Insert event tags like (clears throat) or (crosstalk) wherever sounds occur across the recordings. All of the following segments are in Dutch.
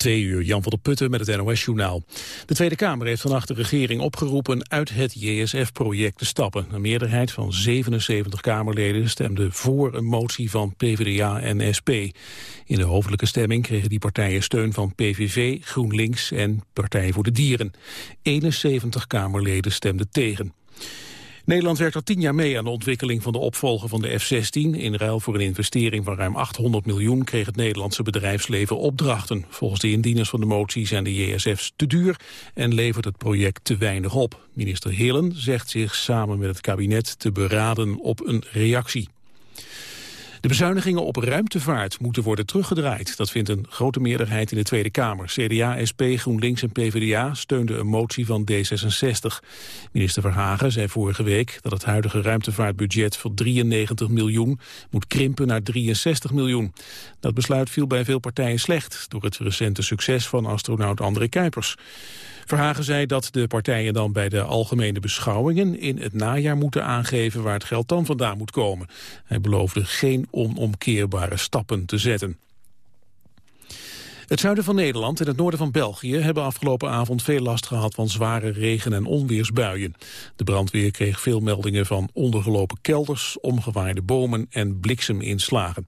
Twee uur, Jan van der Putten met het NOS-journaal. De Tweede Kamer heeft vannacht de regering opgeroepen uit het JSF-project te stappen. Een meerderheid van 77 Kamerleden stemde voor een motie van PvdA en SP. In de hoofdelijke stemming kregen die partijen steun van PVV, GroenLinks en Partij voor de Dieren. 71 Kamerleden stemden tegen. Nederland werkt al tien jaar mee aan de ontwikkeling van de opvolger van de F-16. In ruil voor een investering van ruim 800 miljoen kreeg het Nederlandse bedrijfsleven opdrachten. Volgens de indieners van de motie zijn de JSF's te duur en levert het project te weinig op. Minister Hillen zegt zich samen met het kabinet te beraden op een reactie. De bezuinigingen op ruimtevaart moeten worden teruggedraaid. Dat vindt een grote meerderheid in de Tweede Kamer. CDA, SP, GroenLinks en PvdA steunden een motie van D66. Minister Verhagen zei vorige week dat het huidige ruimtevaartbudget van 93 miljoen moet krimpen naar 63 miljoen. Dat besluit viel bij veel partijen slecht door het recente succes van astronaut André Kuipers. Verhagen zei dat de partijen dan bij de algemene beschouwingen in het najaar moeten aangeven waar het geld dan vandaan moet komen. Hij beloofde geen onomkeerbare stappen te zetten. Het zuiden van Nederland en het noorden van België hebben afgelopen avond veel last gehad van zware regen- en onweersbuien. De brandweer kreeg veel meldingen van ondergelopen kelders, omgewaaide bomen en blikseminslagen.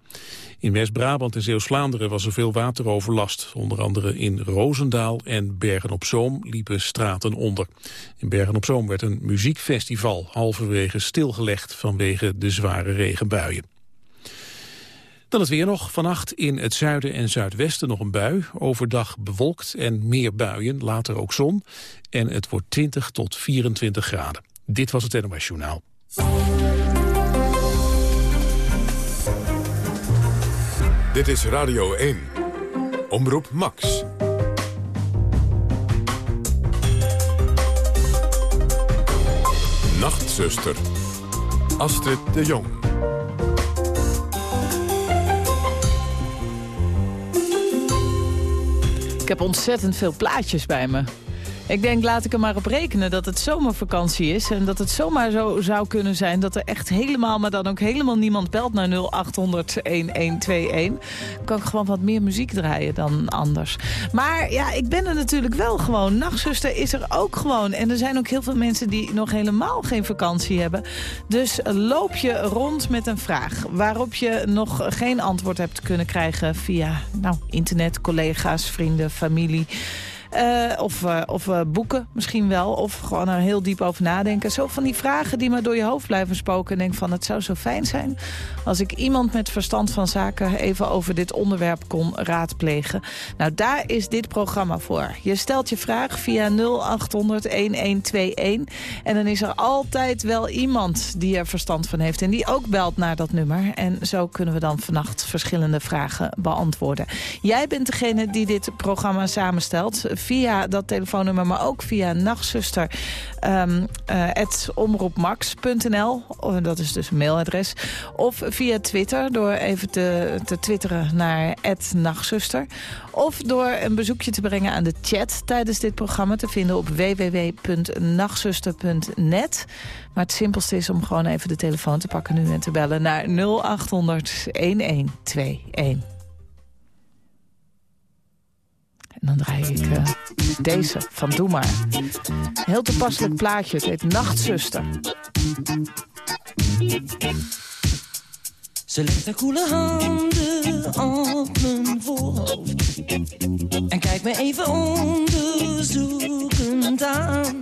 In West-Brabant en Zeeuws-Vlaanderen was er veel wateroverlast. Onder andere in Roosendaal en Bergen-op-Zoom liepen straten onder. In Bergen-op-Zoom werd een muziekfestival halverwege stilgelegd vanwege de zware regenbuien. Dan het weer nog. Vannacht in het zuiden en zuidwesten nog een bui. Overdag bewolkt en meer buien, later ook zon. En het wordt 20 tot 24 graden. Dit was het NOS Journaal. Dit is Radio 1. Omroep Max. Nachtzuster. Astrid de Jong. Heb ontzettend veel plaatjes bij me. Ik denk, laat ik er maar op rekenen dat het zomervakantie is. En dat het zomaar zo zou kunnen zijn dat er echt helemaal... maar dan ook helemaal niemand belt naar 0800-1121. Kan ik gewoon wat meer muziek draaien dan anders. Maar ja, ik ben er natuurlijk wel gewoon. Nachtzuster is er ook gewoon. En er zijn ook heel veel mensen die nog helemaal geen vakantie hebben. Dus loop je rond met een vraag... waarop je nog geen antwoord hebt kunnen krijgen... via nou, internet, collega's, vrienden, familie... Uh, of uh, of uh, boeken misschien wel. Of gewoon er heel diep over nadenken. Zo van die vragen die maar door je hoofd blijven spoken. En denk van het zou zo fijn zijn als ik iemand met verstand van zaken even over dit onderwerp kon raadplegen. Nou, daar is dit programma voor. Je stelt je vraag via 0800-1121. En dan is er altijd wel iemand die er verstand van heeft. En die ook belt naar dat nummer. En zo kunnen we dan vannacht verschillende vragen beantwoorden. Jij bent degene die dit programma samenstelt via dat telefoonnummer, maar ook via nachtzuster. Um, uh, omroepmax.nl, dat is dus een mailadres. Of via Twitter, door even te, te twitteren naar nachtzuster. Of door een bezoekje te brengen aan de chat tijdens dit programma... te vinden op www.nachtzuster.net. Maar het simpelste is om gewoon even de telefoon te pakken nu en te bellen naar 0800 1121. En dan draai ik uh, deze van Doe Maar. Heel toepasselijk plaatje. Het heet Nachtzuster. Ze legt haar koele handen op mijn voorhoofd En kijkt me even onderzoekend aan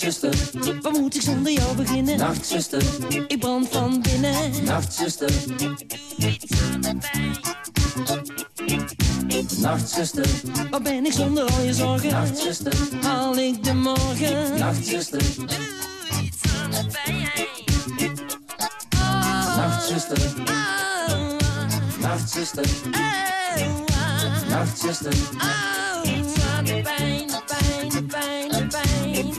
Nachtzuster, waar moet ik zonder jou beginnen? Nachtzuster, ik brand van binnen. Nachtzuster, doe iets aan de. Nachtzuster, waar ben ik zonder al je zorgen? Nachtzuster, haal ik de morgen? Nachtzuster, doe iets aan. Nachtzuster, nachtzuster, nachtzuster, iets aan de.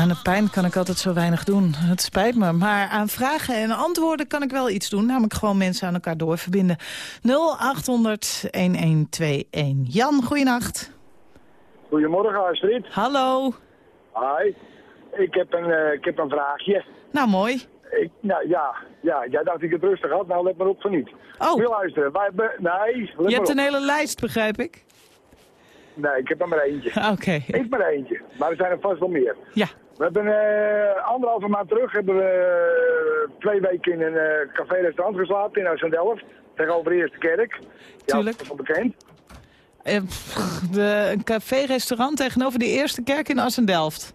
aan de pijn kan ik altijd zo weinig doen. Het spijt me. Maar aan vragen en antwoorden kan ik wel iets doen. Namelijk gewoon mensen aan elkaar doorverbinden. 0800-1121. Jan, goeienacht. Goedemorgen Astrid. Hallo. Hi. Ik heb een, eh, ik heb een vraagje. Nou, mooi. Ik, nou ja, ja, jij dacht ik het rustig had. Nou, let maar op van niet. Oh. Wil luisteren. Wij nee, Je hebt op. een hele lijst, begrijp ik. Nee, ik heb er maar eentje. Oké. Ik maar eentje. Maar er zijn er vast wel meer. Ja. We hebben eh, anderhalve maand terug hebben we eh, twee weken in een eh, café-restaurant geslapen in Oost-Delft. Tegenover de Eerste Kerk. Ja, Tuurlijk. dat is wel bekend. De, een café-restaurant tegenover de Eerste Kerk in Assendelft.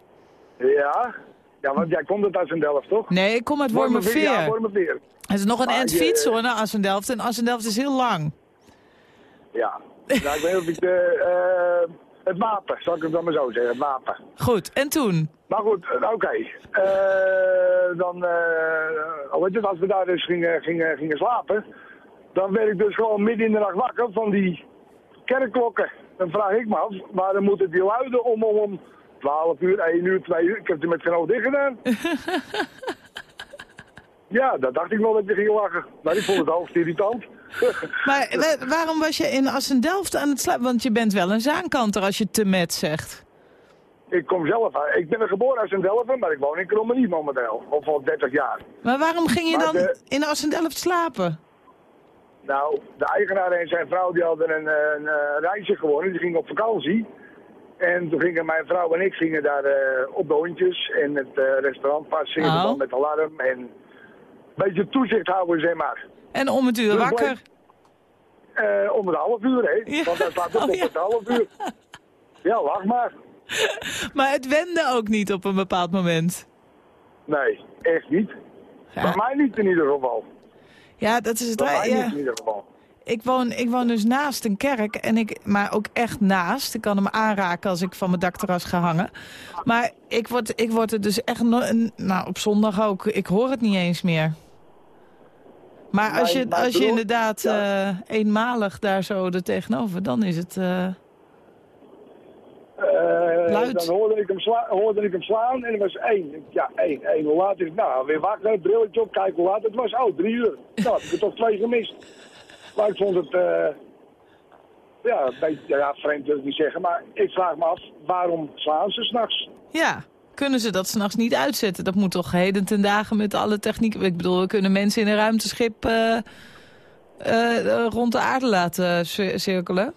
Ja. Ja, want jij komt uit Oost-Delft, toch? Nee, ik kom uit Ja, Wormerveer. Wormerveer. Het is nog een Maar end je- fiets hoor, naar Assendelft. En Assendelft is heel lang. Ja. Nou, ik weet niet of ik de, het wapen, zal ik het dan maar zo zeggen, het wapen. Goed, en toen? Maar goed, eh, oké. Eh, dan, al weet je, als we daar dus gingen, gingen, gingen slapen, dan werd ik dus gewoon midden in de nacht wakker van die kerkklokken. Dan vraag ik me af, waarom moeten die luiden om, om, om 12 uur, 1 uur, 2 uur? Ik heb het met geen oog dicht gedaan. (laughs) ja, dat dacht ik wel dat je ging lachen. Maar ik vond het hoogst irritant. (laughs) Maar wa- waarom was je in Assendelft aan het slapen? Want je bent wel een zaankanter als je te met zegt. Ik kom zelf uit. Ik ben er geboren uit Delft, maar ik woon in Krommenie momenteel. Of al 30 jaar. Maar waarom ging je Maar dan de- in Assendelft slapen? Nou, de eigenaar en zijn vrouw die hadden een, een, eh, reisje gewonnen. Die gingen op vakantie. En toen gingen mijn vrouw en ik gingen daar eh, op de hondjes. En het eh, restaurant passeren Oh. dan met alarm. En een beetje toezicht houden, zeg maar. En om het uur Dus wakker? Eh, om het half uur, hè. Ja. Want hij slaapt ook Oh, op ja. het half uur. Ja, lach maar. (laughs) Maar het wende ook niet op een bepaald moment. Nee, echt niet. Ja. Bij mij niet in ieder geval. Ja, dat is het. Bij mij niet in ieder geval. Ik woon, ik woon dus naast een kerk, en ik, maar ook echt naast. Ik kan hem aanraken als ik van mijn dakterras ga hangen. Maar ik word, ik word er dus echt, no- nou op zondag ook, ik hoor het niet eens meer. Maar als je, als je inderdaad ja. eh, eenmalig daar zo er tegenover, dan is het... Luid. Dan hoorde ik, hem sla- hoorde ik hem slaan en er was één. Ja, één. één. Hoe laat is het? Nou, weer wakker, brilletje op, kijken hoe laat het was. Oh, drie uur. Nou, heb ik er toch twee gemist. Maar ik vond het... ja, een beetje, ja, vreemd wil ik niet zeggen, maar ik vraag me af, waarom slaan ze s'nachts? Ja, kunnen ze dat s'nachts niet uitzetten? Dat moet toch heden ten dagen met alle techniek... Ik bedoel, we kunnen mensen in een ruimteschip eh, eh, rond de aarde laten cir- cirkelen.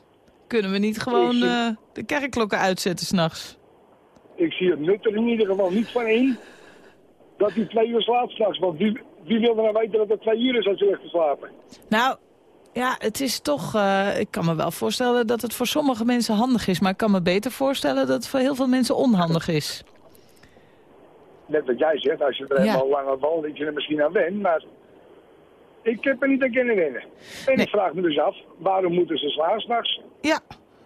Kunnen we niet gewoon eh, de kerkklokken uitzetten s'nachts? Ik zie het nut er in ieder geval niet van in dat hij twee uur slaapt s'nachts. Want wie, wie wil er nou weten dat het twee uur is als je ligt te slapen? Nou, ja, het is toch... eh, ik kan me wel voorstellen dat het voor sommige mensen handig is... maar ik kan me beter voorstellen dat het voor heel veel mensen onhandig is. Net wat jij zegt, als je er Ja. helemaal langer woont, dat je er misschien aan went. Maar ik heb er niet aan kunnen wennen. En Nee. ik vraag me dus af, waarom moeten ze slaan s'nachts? Ja,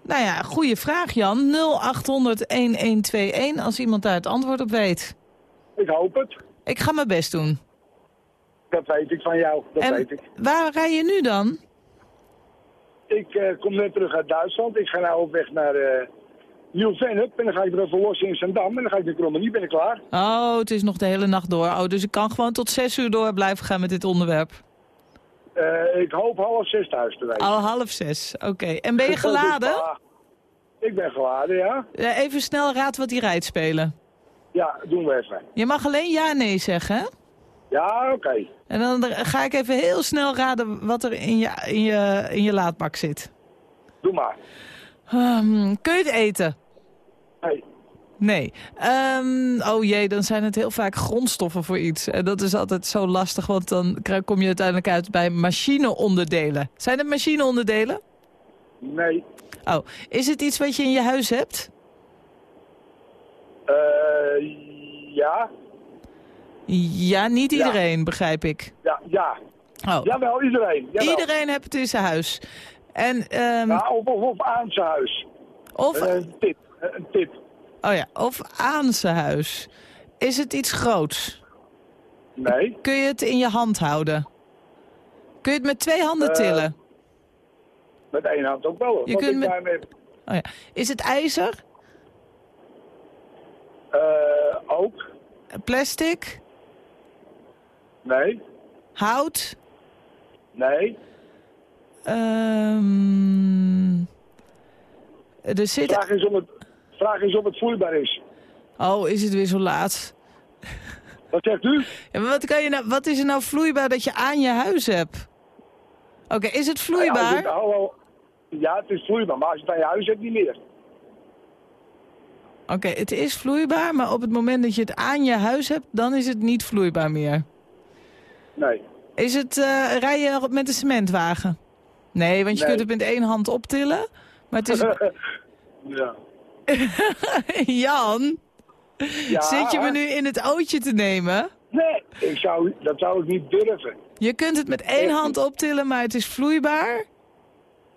nou ja, goede vraag Jan. 0800-1121 als iemand daar het antwoord op weet. Ik hoop het. Ik ga mijn best doen. Dat weet ik van jou, dat en weet ik. waar rij je nu dan? Ik eh, kom net terug uit Duitsland. Ik ga nou op weg naar eh Nieuw-Vennep. En dan ga ik er even los in Zandam. En dan ga ik de Krommenie, ben ik klaar. Oh, het is nog de hele nacht door. Oh, dus ik kan gewoon tot zes uur door blijven gaan met dit onderwerp. Eh, ik hoop half zes thuis te weten. Al half zes, oké. En ben je (laughs) geladen? Ik ben geladen, ja. Even snel raad wat die rijdt spelen. Ja, doen we even. Je mag alleen ja nee zeggen, hè? Ja, oké. En dan ga ik even heel snel raden wat er in je, in je, in je laadbak zit. Doe maar. Ehm, kun je het eten? Hey. Nee. Ehm, oh jee, dan zijn het heel vaak grondstoffen voor iets. En dat is altijd zo lastig, want dan kom je uiteindelijk uit bij machineonderdelen. Zijn het machineonderdelen? Nee. Oh, is het iets wat je in je huis hebt? Eh, ja. Ja, niet Ja. iedereen, begrijp ik. Ja, ja. Oh, Jawel, iedereen. Jawel. iedereen heeft het in zijn huis. En, ehm, Ja, of, of, of aan zijn huis. of, Eh, tip. Eh, Een tip. oh ja, of aan zijn huis. Is het iets groots? Nee. Kun je het in je hand houden? Kun je het met twee handen Eh, tillen? Met één hand ook wel. Je kunt met- Oh ja. Is het ijzer? eh, ook. Plastic? Nee. Hout? Nee. Ehm er zit... Vraag is, of het, vraag is of het vloeibaar is. Oh, is het weer zo laat? Wat zegt u? Ja, maar wat, kan je nou, wat is er nou vloeibaar dat je aan je huis hebt? Oké, is het Ja, als vloeibaar? het, hallo, ja, het is vloeibaar, maar als je het aan je huis hebt, niet meer. Oké, het is vloeibaar, maar op het moment dat je het aan je huis hebt, dan is het niet vloeibaar meer. Nee. Is het, eh rij je met een cementwagen? Nee, want je Nee. kunt het met één hand optillen. Maar het is... (laughs) ja. (laughs) Jan, ja. zit je me nu in het ootje te nemen? Nee, ik zou, dat zou ik niet durven. Je kunt het met één hand optillen, maar het is vloeibaar?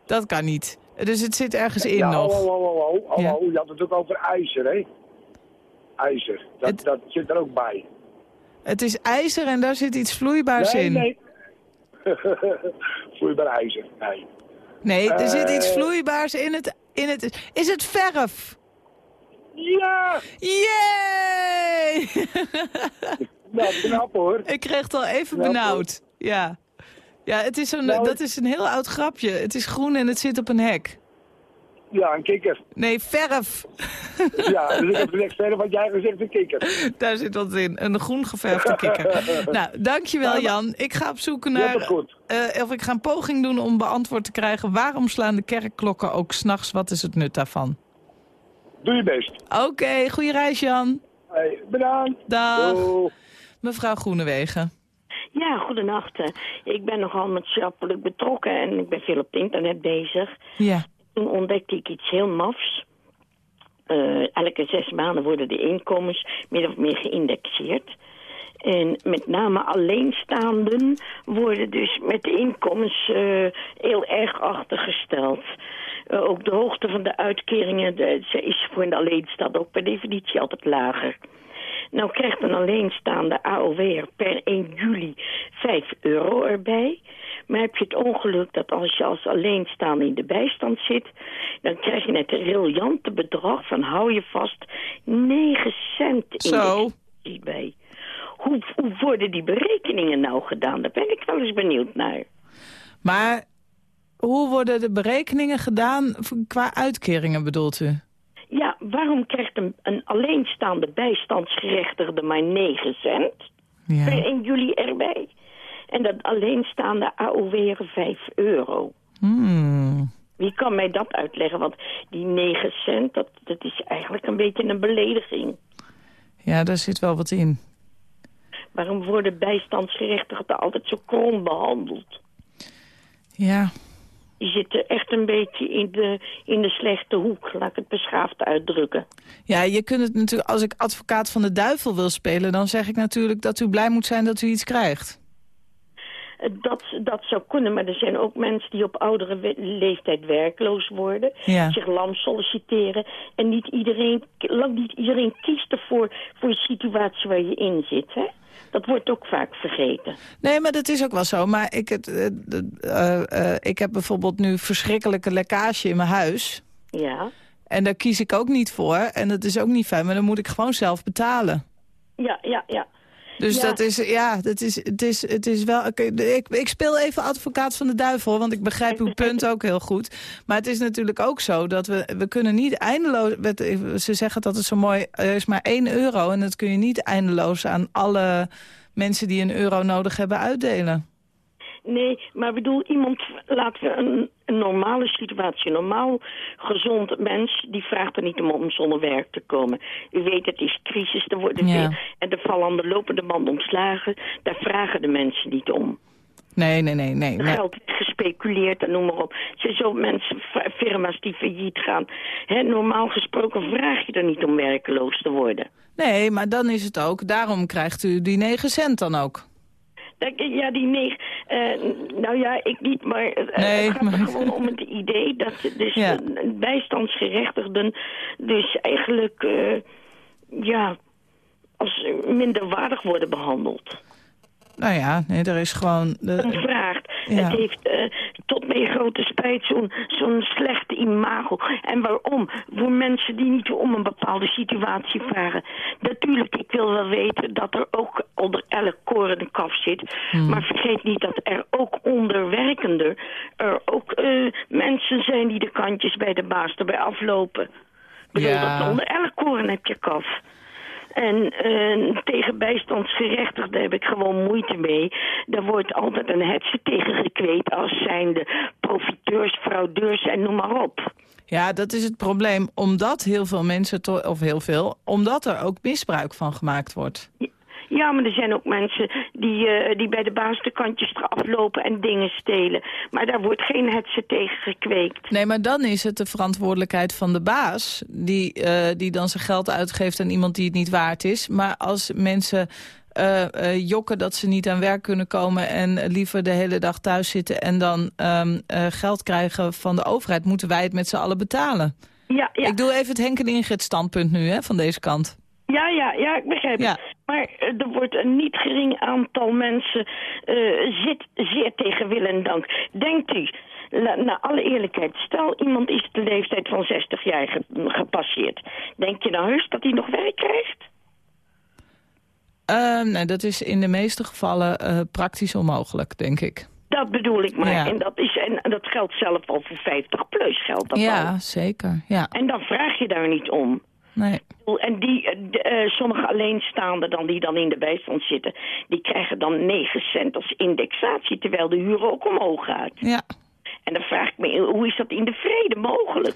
Dat kan niet. Dus het zit ergens in ja, nog. Hallo. Ja. Je had het ook over ijzer, hè? IJzer. Dat, Het- dat zit er ook bij. Het is ijzer en daar zit iets vloeibaars nee, in. nee. (laughs) Vloeibaar ijzer. Nee. Nee, er zit iets Eh. vloeibaars in het, in het... Is het verf? Ja! Yay! (laughs) Nou, knap hoor. Ik kreeg het al even benauwd. Ja. Ja, het is zo'n, Nou, dat is een heel oud grapje. Het is groen en het zit op een hek. Ja, een kikker. Nee, verf. (laughs) Ja, dus ik heb gezegd verder wat jij gezegd, een kikker. Daar zit wat in. Een groen geverfde kikker. (laughs) nou, dankjewel Jan. Ik ga op zoek naar... goed. eh, of ik ga een poging doen om beantwoord te krijgen... waarom slaan de kerkklokken ook s'nachts? Wat is het nut daarvan? Doe je best. Oké, goede reis Jan. Hey, bedankt. Dag. Doei. Mevrouw Groenewegen. Ja, goedenacht. Eh, Ik ben nogal maatschappelijk betrokken en ik ben veel op het internet bezig. Ja. Toen ontdekte ik iets heel mafs. Eh, elke zes maanden worden de inkomens min of meer geïndexeerd. En met name alleenstaanden worden dus met de inkomens eh, heel erg achtergesteld. Eh, ook de hoogte van de uitkeringen is voor een alleenstaande ook per definitie altijd lager. Nou krijgt een alleenstaande AOW'er per 1 juli 5 euro erbij. Maar heb je het ongeluk dat als je als alleenstaande in de bijstand zit... dan krijg je het briljante bedrag van, hou je vast, 9 cent in Zo. de bij. Hoe, hoe worden die berekeningen nou gedaan? Daar ben ik wel eens benieuwd naar. Maar hoe worden de berekeningen gedaan qua uitkeringen bedoelt u? Ja, waarom krijgt een, een alleenstaande bijstandsgerechtigde maar 9 cent per Ja. 1 juli erbij? En dat alleenstaande AOW'er 5 euro. Hmm. Wie kan mij dat uitleggen? Want die 9 cent, dat, dat is eigenlijk een beetje een belediging. ja, daar zit wel wat in. Waarom worden bijstandsgerechtigden altijd zo krom behandeld? Ja, Die zitten echt een beetje in de, in de slechte hoek, laat ik het beschaafd uitdrukken. Ja, je kunt het natuurlijk, als ik advocaat van de duivel wil spelen... dan zeg ik natuurlijk dat u blij moet zijn dat u iets krijgt. Eh, Dat, dat zou kunnen, maar er zijn ook mensen die op oudere leeftijd werkloos worden. Ja. Zich lam solliciteren. En niet iedereen, lang niet iedereen kiest ervoor voor de situatie waar je in zit. Hè? Dat wordt ook vaak vergeten. Nee, maar dat is ook wel zo. Maar ik, het, eh, eh, ik heb bijvoorbeeld nu verschrikkelijke lekkage in mijn huis. Ja, En daar kies ik ook niet voor. En dat is ook niet fijn, maar dan moet ik gewoon zelf betalen. ja, ja, ja. Dus Ja. dat is, ja, dat is, het, is, het is wel... ik, ik speel even advocaat van de duivel, want ik begrijp uw punt ook heel goed. Maar het is natuurlijk ook zo dat we, we kunnen niet eindeloos... Ze zeggen dat het zo mooi, er is maar één euro... en dat kun je niet eindeloos aan alle mensen die een euro nodig hebben uitdelen. Nee, maar bedoel, iemand, laten we een, een normale situatie, een normaal gezond mens, die vraagt er niet om om zonder werk te komen. U weet, het is crisis, er worden Ja. en er vallen aan de lopende band ontslagen, daar vragen de mensen niet om. Nee, nee, nee, nee. Nee. geld wordt gespeculeerd en noem maar op. Zijn zo mensen, firma's die failliet gaan. Normaal gesproken vraag je er niet om werkeloos te worden. Nee, maar dan is het ook, daarom krijgt u die 9 cent dan ook. Ja, die negen. eh, nou ja, ik niet, maar eh, Nee, het gaat er maar- gewoon om het idee dat dus Ja. bijstandsgerechtigden dus eigenlijk eh, ja, als minderwaardig worden behandeld. Nou ja, nee, er is gewoon... De. Ja. Het heeft eh, tot mijn grote spijt zo'n zo'n slechte imago. En waarom? Voor mensen die niet om een bepaalde situatie vragen. Natuurlijk, ik wil wel weten dat er ook onder elk koren een kaf zit. Hmm. Maar vergeet niet dat er ook onder werkender... er ook eh, mensen zijn die de kantjes bij de baas erbij aflopen. Ik bedoel, Ja. dat onder elk koren heb je kaf. En eh, tegen bijstandsgerechtigden heb ik gewoon moeite mee. Daar wordt altijd een hetze tegen gekweet als zijnde profiteurs, fraudeurs en noem maar op. ja, dat is het probleem. Omdat heel veel mensen, of heel veel, omdat er ook misbruik van gemaakt wordt. Ja, maar er zijn ook mensen die, eh, die bij de baas de kantjes eraf lopen en dingen stelen. Maar daar wordt geen hetze tegen gekweekt. Nee, maar dan is het de verantwoordelijkheid van de baas... die, eh, die dan zijn geld uitgeeft aan iemand die het niet waard is. Maar als mensen eh, jokken dat ze niet aan werk kunnen komen... en liever de hele dag thuis zitten en dan ehm, eh, geld krijgen van de overheid... moeten wij het met z'n allen betalen. Ja, ja. Ik doe even het Henk en Ingrid standpunt nu, hè, van deze kant. Ja, ja, ja, ik begrijp Ja. het. Maar eh, er wordt een niet gering aantal mensen eh, zit zeer tegen wil en dank. Denkt u, na, alle eerlijkheid, stel iemand is de leeftijd van 60 jaar ge- gepasseerd. Denk je nou heus dat hij nog werk krijgt? Ehm, nee, dat is in de meeste gevallen eh, praktisch onmogelijk, denk ik. Dat bedoel ik maar. Ja. En, dat is, en dat geldt zelf al voor 50 plus geldt dat al. Ja, zeker. Ja, En dan vraag je daar niet om. Nee. En die, eh, de, eh, sommige alleenstaanden dan, die dan in de bijstand zitten... die krijgen dan 9 cent als indexatie... terwijl de huur ook omhoog gaat. Ja. En dan vraag ik me, hoe is dat in de vrede mogelijk?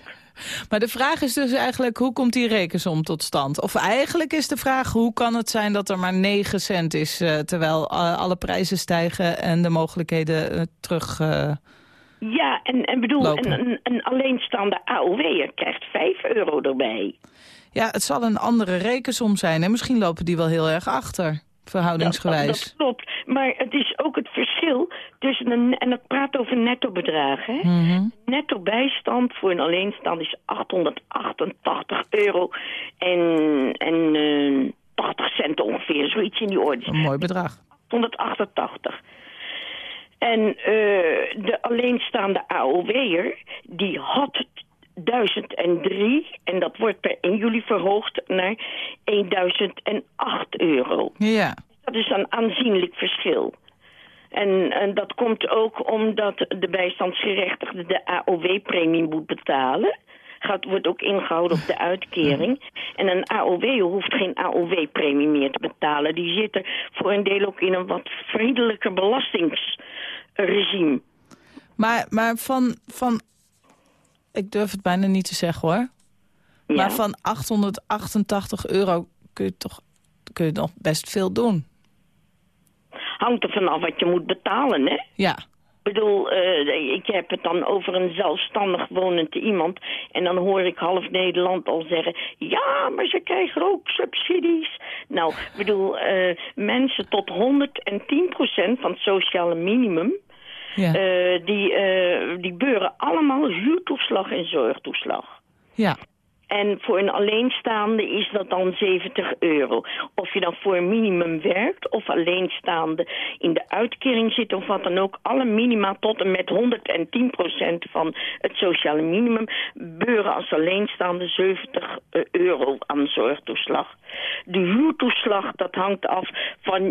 Maar de vraag is dus eigenlijk, hoe komt die rekensom tot stand? Of eigenlijk is de vraag, hoe kan het zijn dat er maar 9 cent is... eh, terwijl alle prijzen stijgen en de mogelijkheden terug... Ja, en, en bedoel, een, een, een alleenstaande AOW'er krijgt 5 euro erbij. Ja, het zal een andere rekensom zijn. En misschien lopen die wel heel erg achter, verhoudingsgewijs. Dat, dat klopt. Maar het is ook het verschil tussen een... En dat praat over netto bedragen, hè? Mhm. Netto bijstand voor een alleenstaande is 888 euro en, en eh, 80 cent ongeveer, zoiets in die orde. Een mooi bedrag. 188. En eh, de alleenstaande AOW'er, die had 1003 en dat wordt per 1 juli verhoogd naar 1008 euro. Ja, Dat is een aanzienlijk verschil. En, en dat komt ook omdat de bijstandsgerechtigde de AOW-premie moet betalen. Gaat, wordt ook ingehouden op de uitkering. En een AOW hoeft geen AOW-premie meer te betalen. Die zit er voor een deel ook in een wat vriendelijker belastingsregime. Maar, maar van, van... Ik durf het bijna niet te zeggen hoor. Ja. Maar van 888 euro kun je toch kun je nog best veel doen. Hangt er vanaf wat je moet betalen, hè? Ja. Ik bedoel, eh, ik heb het dan over een zelfstandig wonend iemand. En dan hoor ik half Nederland al zeggen... ja, maar ze krijgen ook subsidies. Nou, ik bedoel, eh, mensen tot 110% van het sociale minimum... Ja. eh, die, eh, die beuren allemaal huurtoeslag en zorgtoeslag. ja. En voor een alleenstaande is dat dan 70 euro. Of je dan voor een minimum werkt of alleenstaande in de uitkering zit of wat dan ook. Alle minima tot en met 110% van het sociale minimum beuren als alleenstaande 70 euro aan zorgtoeslag. De huurtoeslag dat hangt af van,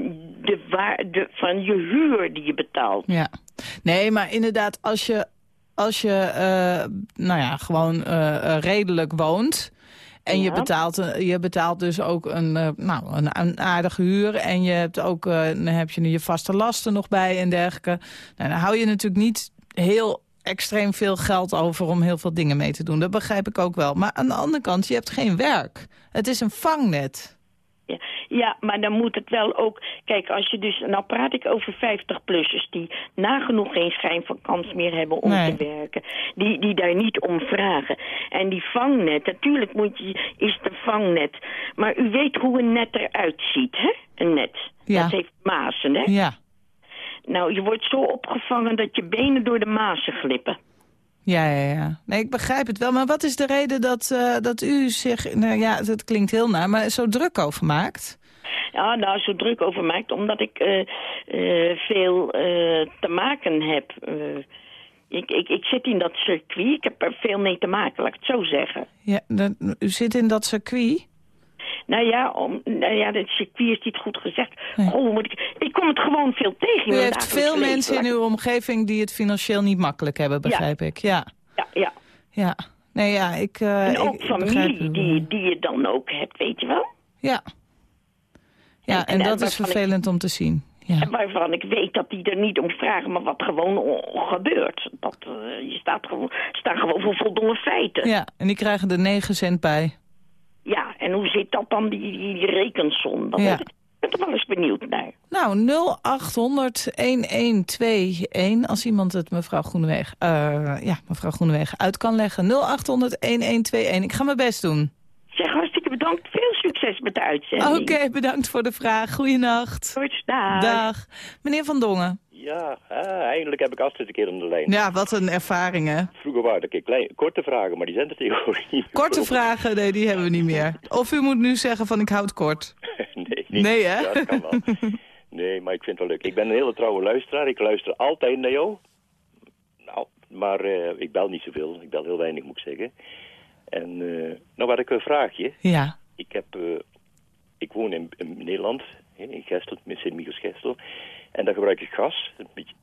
de waarde, van je huur die je betaalt. Ja. Nee, maar inderdaad, als je, als je eh, nou ja, gewoon eh, eh, redelijk woont... en je, betaalt, je betaalt dus ook een, nou, een, een aardige huur... en je hebt ook dan heb je je vaste lasten nog bij en dergelijke... Nou, dan hou je natuurlijk niet heel extreem veel geld over om heel veel dingen mee te doen. Dat begrijp ik ook wel. Maar aan de andere kant, je hebt geen werk. Het is een vangnet. Ja, maar dan moet het wel ook... Kijk, als je dus... Nou praat ik over 50-plussers die nagenoeg geen schijn van kans meer hebben om Nee. te werken. Die, die daar niet om vragen. En die vangnet, natuurlijk moet je, is een vangnet. Maar u weet hoe een net eruit ziet, hè? Een net. Ja. Dat heeft mazen, hè? Ja. Nou, je wordt zo opgevangen dat je benen door de mazen glippen. Ja, ja, ja. Nee, ik begrijp het wel. Maar wat is de reden dat, eh, dat u zich... Nou ja, het klinkt heel naar, maar zo druk over maakt? Ja, daar zo druk over maakt, omdat ik eh, eh, veel te maken heb. Ik, ik, ik zit in dat circuit, ik heb er veel mee te maken, laat ik het zo zeggen. Ja, dat- u zit in dat circuit? Nou ja, om, nou ja, het circuit is niet goed gezegd. Nee. Oh, moet ik, ik kom het gewoon veel tegen. U heeft veel mensen in uw omgeving die het financieel niet makkelijk hebben, begrijp ik. Ja, Ja, ja. ja. Nee, ja, ik, eh, En ook ik familie die, die je dan ook hebt, weet je wel? Ja. Ja, En- en, en dat is ik- vervelend om te zien. Ja. En waarvan ik weet dat die er niet om vragen, maar wat gewoon gebeurt. Dat, eh, je staat gewoon, staan gewoon voor voldongen feiten. ja, en die krijgen er 9 cent bij. En hoe zit dat dan, die, die, rekensom? Daar Ja. ik ben er wel eens benieuwd naar. Nou, 0800-1121. Als iemand het mevrouw Groenewegen, eh, ja, mevrouw Groenewegen uit kan leggen. 0800-1121. Ik ga mijn best doen. Zeg, hartstikke bedankt. Veel succes met de uitzending. Oké, bedankt voor de vraag. Goeienacht. Goed, dag. Dag. Meneer Van Dongen. Ja, ah, eindelijk heb ik Astrid een keer aan de lijn. Ja, wat een ervaring, hè? Vroeger waren er klein, korte vragen, maar die zijn er tegenwoordig niet meer. Korte (laughs) vragen, nee, die hebben we niet meer. Of u moet nu zeggen van ik houd kort. (laughs) nee, niet. Nee, hè? Ja, dat kan wel. (laughs) Nee, maar ik vind het wel leuk. Ik ben een hele trouwe luisteraar. Ik luister altijd naar jou. Nou, maar eh, ik bel niet zoveel. Ik bel heel weinig, moet ik zeggen. En eh, nou had ik een vraagje. Ja, Ik, heb, eh, ik woon in, in Nederland, in Gestel, in Sint-Michels-Gestel. En daar gebruik ik gas.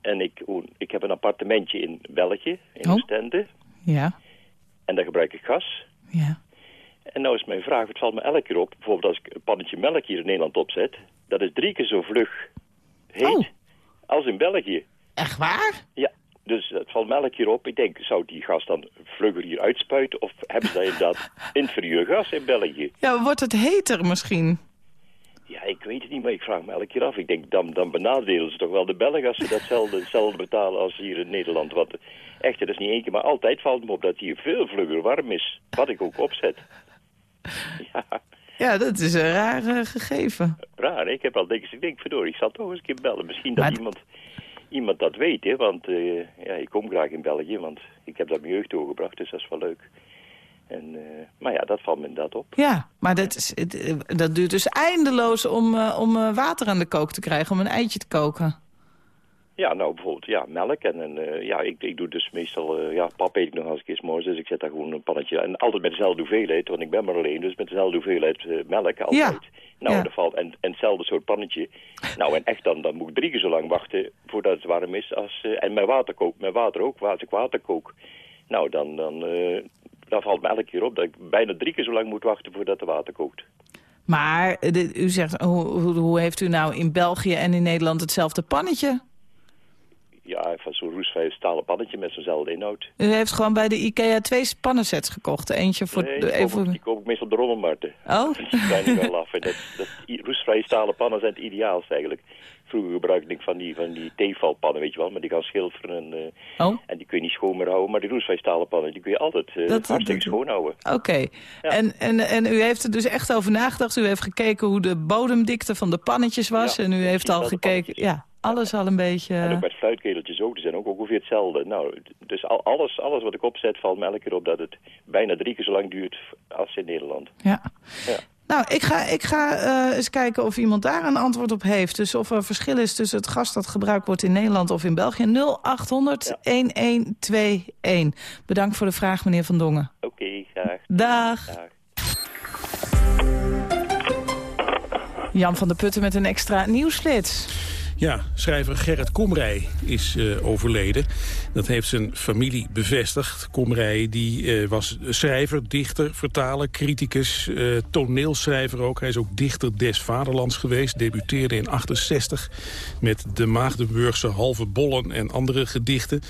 En ik, ik heb een appartementje in België, in Oh. Oostende. ja, En daar gebruik ik gas. ja. En nou is mijn vraag, het valt me elke keer op. Bijvoorbeeld als ik een pannetje melk hier in Nederland opzet. Dat is drie keer zo vlug heet Oh. als in België. Echt waar? Ja, dus het valt me elke keer op. Ik denk, zou die gas dan vlugger hier uitspuiten? Of hebben ze inderdaad (laughs) inferieur gas in België? Ja, wordt het heter misschien? Ja, ik weet het niet, maar ik vraag me elke keer af. Ik denk, dan, dan benadelen ze toch wel de Belgen als ze datzelfde, (laughs) hetzelfde betalen als hier in Nederland. Wat, echt, dat is niet één keer, maar altijd valt me op dat hier veel vlugger warm is. Wat ik ook opzet. (laughs) Ja, Ja, dat is een raar eh, gegeven. raar. Ik heb al denk ik denk, verdorie, ik zal toch eens een keer bellen. Misschien dat Maar- iemand, iemand dat weet, hè. Want eh, ja, ik kom graag in België, want ik heb daar mijn jeugd doorgebracht, dus dat is wel leuk. En, eh, maar ja, dat valt me inderdaad op. Ja, maar dat, is, eh, dat duurt dus eindeloos om, eh, om water aan de kook te krijgen, om een eitje te koken. Ja, nou bijvoorbeeld ja, melk. En, en ja, ik, ik doe dus meestal, eh, ja, pap eet ik nog als ik eens morgens, dus ik zet daar gewoon een pannetje. En altijd met dezelfde hoeveelheid, want ik ben maar alleen, dus met dezelfde hoeveelheid melk altijd. Nou, Ja. dat valt, en, en hetzelfde soort pannetje. Nou, en echt dan, dan moet ik drie keer zo lang wachten voordat het warm is. Als, en mijn water, kook, mijn water ook, als ik water kook. Nou, dan, dan, dan valt me elke keer op dat ik bijna drie keer zo lang moet wachten voordat de water kookt. Maar eh, u zegt, hoe, hoe, heeft u nou in België en in Nederland hetzelfde pannetje? Ja, van zo'n roestvrij stalen pannetje met zo'nzelfde inhoud. U heeft gewoon bij de IKEA twee pannensets gekocht. Eentje voor... Nee, de, die, koop, die koop ik meestal op de rommelmarkten. Oh? (laughs) Die zijn er wel af. En dat, dat, roestvrije stalen pannen zijn het ideaalste eigenlijk. Vroeger gebruikte ik van die, van die theevalpannen, weet je wel. Maar die gaan schilferen en, eh, Oh, en die kun je niet schoon meer houden. Maar die roestvrije stalen pannen, die kun je altijd eh, Dat- hartstikke dat- schoon houden. oké. En, en, en u heeft er dus echt over nagedacht. U heeft gekeken hoe de bodemdikte van de pannetjes was. Ja, en u heeft al gekeken... Ja, alles al een beetje... En ook met fluitketeltjes ook, die zijn ook ongeveer hetzelfde. Nou, dus al, alles, alles wat ik opzet valt me elke keer op dat het bijna drie keer zo lang duurt als in Nederland. Ja. Ja. Nou, ik ga, ik ga eh, eens kijken of iemand daar een antwoord op heeft. Dus of er verschil is tussen het gas dat gebruikt wordt in Nederland of in België. 0800 1121. Bedankt voor de vraag, meneer Van Dongen. Oké, graag. Dag. Dag. Jan van der Putten met een extra nieuwsflits. Ja, schrijver Gerrit Komrij is eh, overleden. Dat heeft zijn familie bevestigd. Komrij die, eh, was schrijver, dichter, vertaler, criticus, eh, toneelschrijver ook. Hij is ook dichter des vaderlands geweest. Debuteerde in 68 met de Maagdenburgse Halve Bollen en andere gedichten.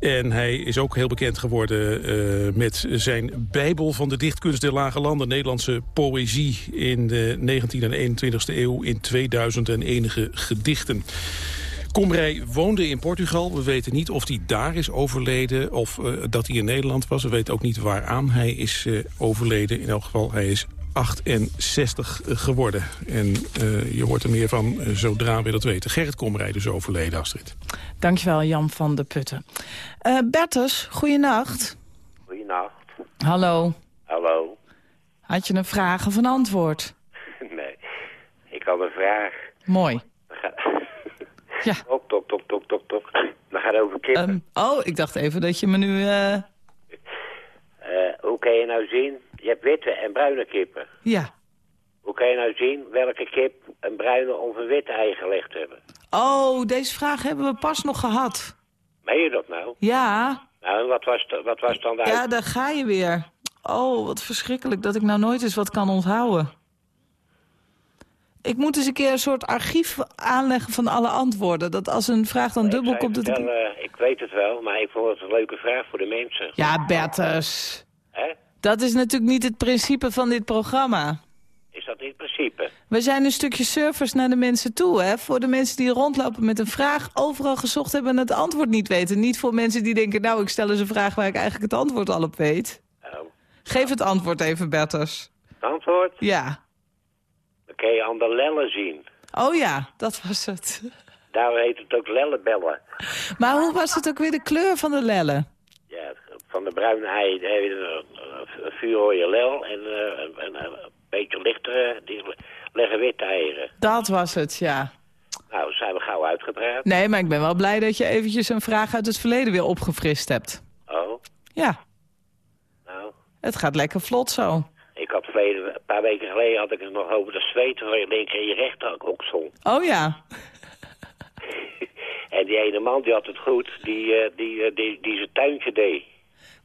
En hij is ook heel bekend geworden met zijn Bijbel van de dichtkunst der Lage Landen. Nederlandse poëzie in de 19e en 21e eeuw in 2000 en enige gedichten. Komrij woonde in Portugal. We weten niet of hij daar is overleden of eh, dat hij in Nederland was. We weten ook niet waaraan hij is eh, overleden. In elk geval, hij is 68 geworden. En eh, je hoort er meer van eh, zodra we dat weten. Gerrit Komrij dus overleden, Astrid. Dankjewel, Jan van der Putten. Eh Bertus, goeienacht. Goedenacht. Hallo. Hallo. Had je een vraag of een antwoord? (laughs) Nee, ik had een vraag. Mooi. Ja. Tok, tok, tok, tok, tok, tok. Gaat het over kippen. Ehm, oh, ik dacht even dat je me nu... eh, Eh, hoe kan je nou zien? Je hebt witte en bruine kippen. Ja. Hoe kan je nou zien welke kip een bruine of een witte ei gelegd hebben? Oh, deze vraag hebben we pas nog gehad. Meen je dat nou? Ja, Nou, en wat was, wat was dan de ja, daar ga je weer. Oh, wat verschrikkelijk dat ik nou nooit eens wat kan onthouden. Ik moet eens een keer een soort archief aanleggen van alle antwoorden. Dat als een vraag dan dubbel komt... het eh, ik weet het wel, maar ik vond het een leuke vraag voor de mensen. Ja, Bertus. Hè? Dat is natuurlijk niet het principe van dit programma. Is dat niet het principe? We zijn een stukje service naar de mensen toe, hè? Voor de mensen die rondlopen met een vraag, overal gezocht hebben en het antwoord niet weten. Niet voor mensen die denken, nou, ik stel eens een vraag waar ik eigenlijk het antwoord al op weet. Nou, Geef het antwoord even, Bertus. het antwoord? Ja. Kan je aan de lellen zien. Oh ja, dat was het. (laughs) Daar heet het ook lellenbellen. Maar hoe was het ook weer de kleur van de lellen? Ja, van de bruine ei heb je een, vuurrode lel en eh, een beetje lichtere, die leggen witte eieren. Dat was het, ja. Nou, zijn we gauw uitgepraat. Nee, maar ik ben wel blij dat je eventjes een vraag uit het verleden weer opgefrist hebt. Oh, Ja, nou. het gaat lekker vlot zo. Een paar weken geleden had ik het nog over de zweet van je linker en je rechter oksel. Oh ja. (laughs) En die ene man die had het goed, die, eh, die, eh, die, die zijn tuintje deed.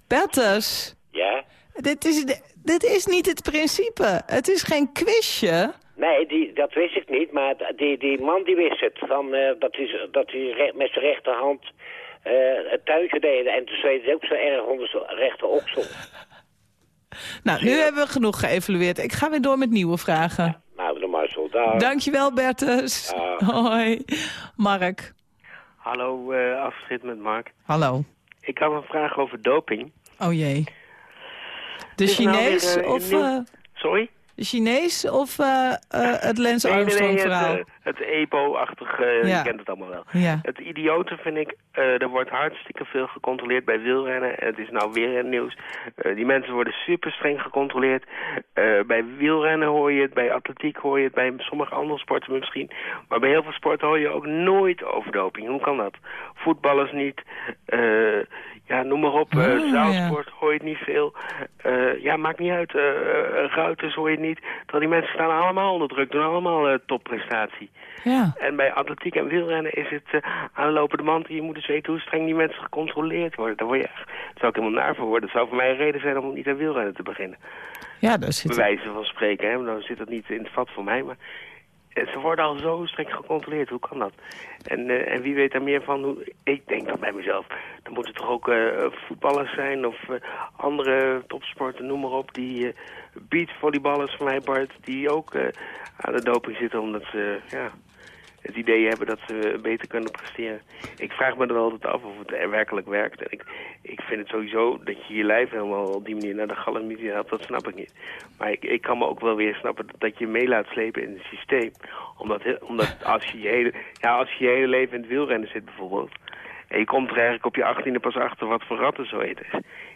Bertus, Ja? dit is, dit is niet het principe. Het is geen quizje. Nee, die, dat wist ik niet, maar die, die man die wist het. Van, eh, dat hij dat hij met zijn rechterhand het tuintje deed. En toen zweet hij ook zo erg onder zijn rechter oksel. Nou, nu hebben we genoeg geëvalueerd. Ik ga weer door met nieuwe vragen. Nou, de Marcel, daar. Dankjewel, Bertus. Dag. (laughs) Hoi. Mark. Hallo, eh Afschid met Mark. Hallo. Ik had een vraag over doping. Oh jee. De nou Chinees weer, eh, of... eh, Sorry? De Chinees of eh, het nee, Armstrong nee, het, verhaal? eh, het EPO-achtige, Ja. je kent het allemaal wel. Ja. Het idiote vind ik, er wordt hartstikke veel gecontroleerd bij wielrennen. Het is nou weer nieuws. Die mensen worden super streng gecontroleerd. Bij wielrennen hoor je het, bij atletiek hoor je het, bij sommige andere sporten misschien. Maar bij heel veel sporten hoor je ook nooit over doping. Hoe kan dat? Voetballers niet, eh, ja, noem maar op. eh Oh, ja. zaalsport hoor je het niet veel. Eh, ja, maakt niet uit. Eh, eh, ruiters hoor je het niet. Terwijl die mensen staan allemaal onder druk, doen allemaal uh, topprestatie. Ja. En bij atletiek en wielrennen is het uh, aanlopende mand. Je moet eens weten hoe streng die mensen gecontroleerd worden. Daar, word je echt, daar zou ik helemaal naar voor worden. Dat zou voor mij een reden zijn om niet aan wielrennen te beginnen. Ja, daar zit... Bij wijze van spreken, hè. Dan zit dat niet in het vat voor mij, maar... Ze worden al zo streng gecontroleerd. Hoe kan dat? En, uh, en wie weet daar meer van? Hoe, ik denk dan bij mezelf. Dan moeten toch ook uh, voetballers zijn of uh, andere topsporten, noem maar op. Die beachvolleyballers van mij, Bart, die ook aan de doping zitten omdat ze ja, het idee hebben dat ze beter kunnen presteren. Ik vraag me er altijd af of het er werkelijk werkt. En ik, ik vind het sowieso dat je je lijf helemaal op die manier naar de galamie helpt, dat snap ik niet. Maar ik, ik kan me ook wel weer snappen dat je mee laat slepen in het systeem. Omdat, omdat als, je je hele, ja, als je je hele leven in het wielrennen zit bijvoorbeeld... En je komt er eigenlijk op je achttiende pas achter wat voor ratten zo is.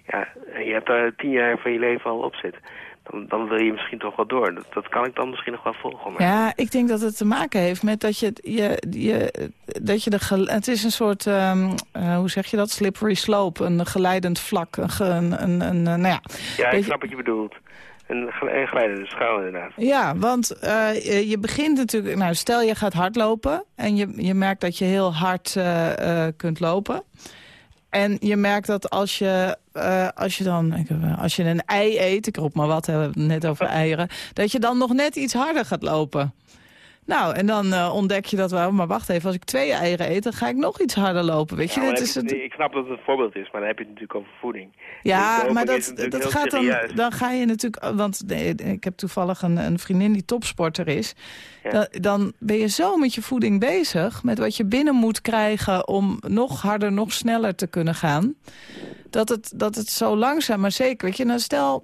Ja, en je hebt daar tien jaar van je leven al op zitten. Dan, dan wil je misschien toch wel door. Dat, dat kan ik dan misschien nog wel volgen. Maar... Ja, ik denk dat het te maken heeft met dat je... je, je dat je de het is een soort, um, uh, hoe zeg je dat, slippery slope. Een geleidend vlak. Een, een, een, een nou ja, ja, ik snap wat je bedoelt. Een glijdende schaal inderdaad. Ja, want uh, je begint natuurlijk... Nou, stel je gaat hardlopen en je, je merkt dat je heel hard uh, kunt lopen. En je merkt dat als je, uh, als je dan als je een ei eet, ik roep maar wat, we hebben het net over eieren, dat je dan nog net iets harder gaat lopen. Nou, en dan uh, ontdek je dat wel. Maar wacht even, als ik twee eieren eet, dan ga ik nog iets harder lopen. Weet je, ja, dit is het... Ik snap dat het een voorbeeld is, maar dan heb je het natuurlijk over voeding. Ja, maar dat, dat gaat dan, dan ga je natuurlijk... Want nee, ik heb toevallig een, een vriendin die topsporter is. Ja. Dan, dan ben je zo met je voeding bezig, met wat je binnen moet krijgen... om nog harder, nog sneller te kunnen gaan. Dat het, dat het zo langzaam, maar zeker. Weet je, nou stel...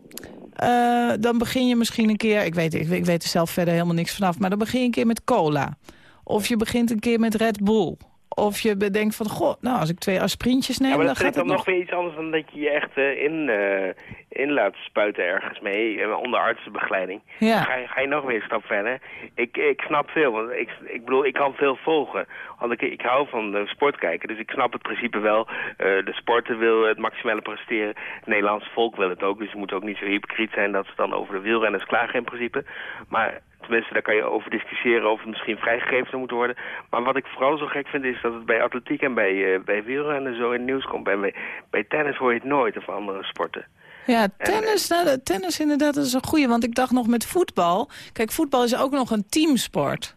Uh, dan begin je misschien een keer, ik weet, ik, ik weet er zelf verder helemaal niks vanaf... maar dan begin je een keer met cola. Of je begint een keer met Red Bull. Of je bedenkt van, goh, nou, als ik twee aspirintjes neem, ja, maar dan gaat dan het nog weer iets anders dan dat je je echt uh, in, uh, in laat spuiten ergens mee, uh, onder artsenbegeleiding. Ja. Ga, je, ga je nog weer een stap verder. Ik, ik snap veel, want ik, ik bedoel, ik kan veel volgen. Want ik, ik hou van de sport kijken, dus ik snap het principe wel. de sporter wil het maximale presteren, het Nederlandse volk wil het ook, dus je moet ook niet zo hypocriet zijn dat ze dan over de wielrenners klagen in principe. Maar Tenminste, daar kan je over discussiëren of het misschien vrijgegeven zou moeten worden. Maar wat ik vooral zo gek vind is dat het bij atletiek en bij, uh, bij wielrennen zo in het nieuws komt. En bij, bij tennis hoor je het nooit of andere sporten. Ja, tennis, en, nou, tennis inderdaad dat is een goeie. Want ik dacht nog met voetbal... Kijk, voetbal is ook nog een teamsport.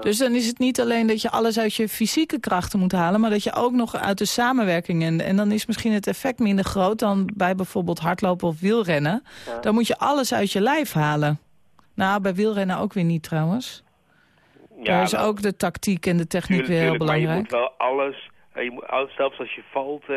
Dus dan is het niet alleen dat je alles uit je fysieke krachten moet halen... maar dat je ook nog uit de samenwerking... en, en dan is misschien het effect minder groot dan bij bijvoorbeeld hardlopen of wielrennen. Ja. Dan moet je alles uit je lijf halen. Nou, bij wielrennen ook weer niet trouwens. Ja, Daar is nou, ook de tactiek en de techniek tuurlijk, weer heel tuurlijk, belangrijk. Maar je moet wel alles... Je moet, zelfs als je valt, uh,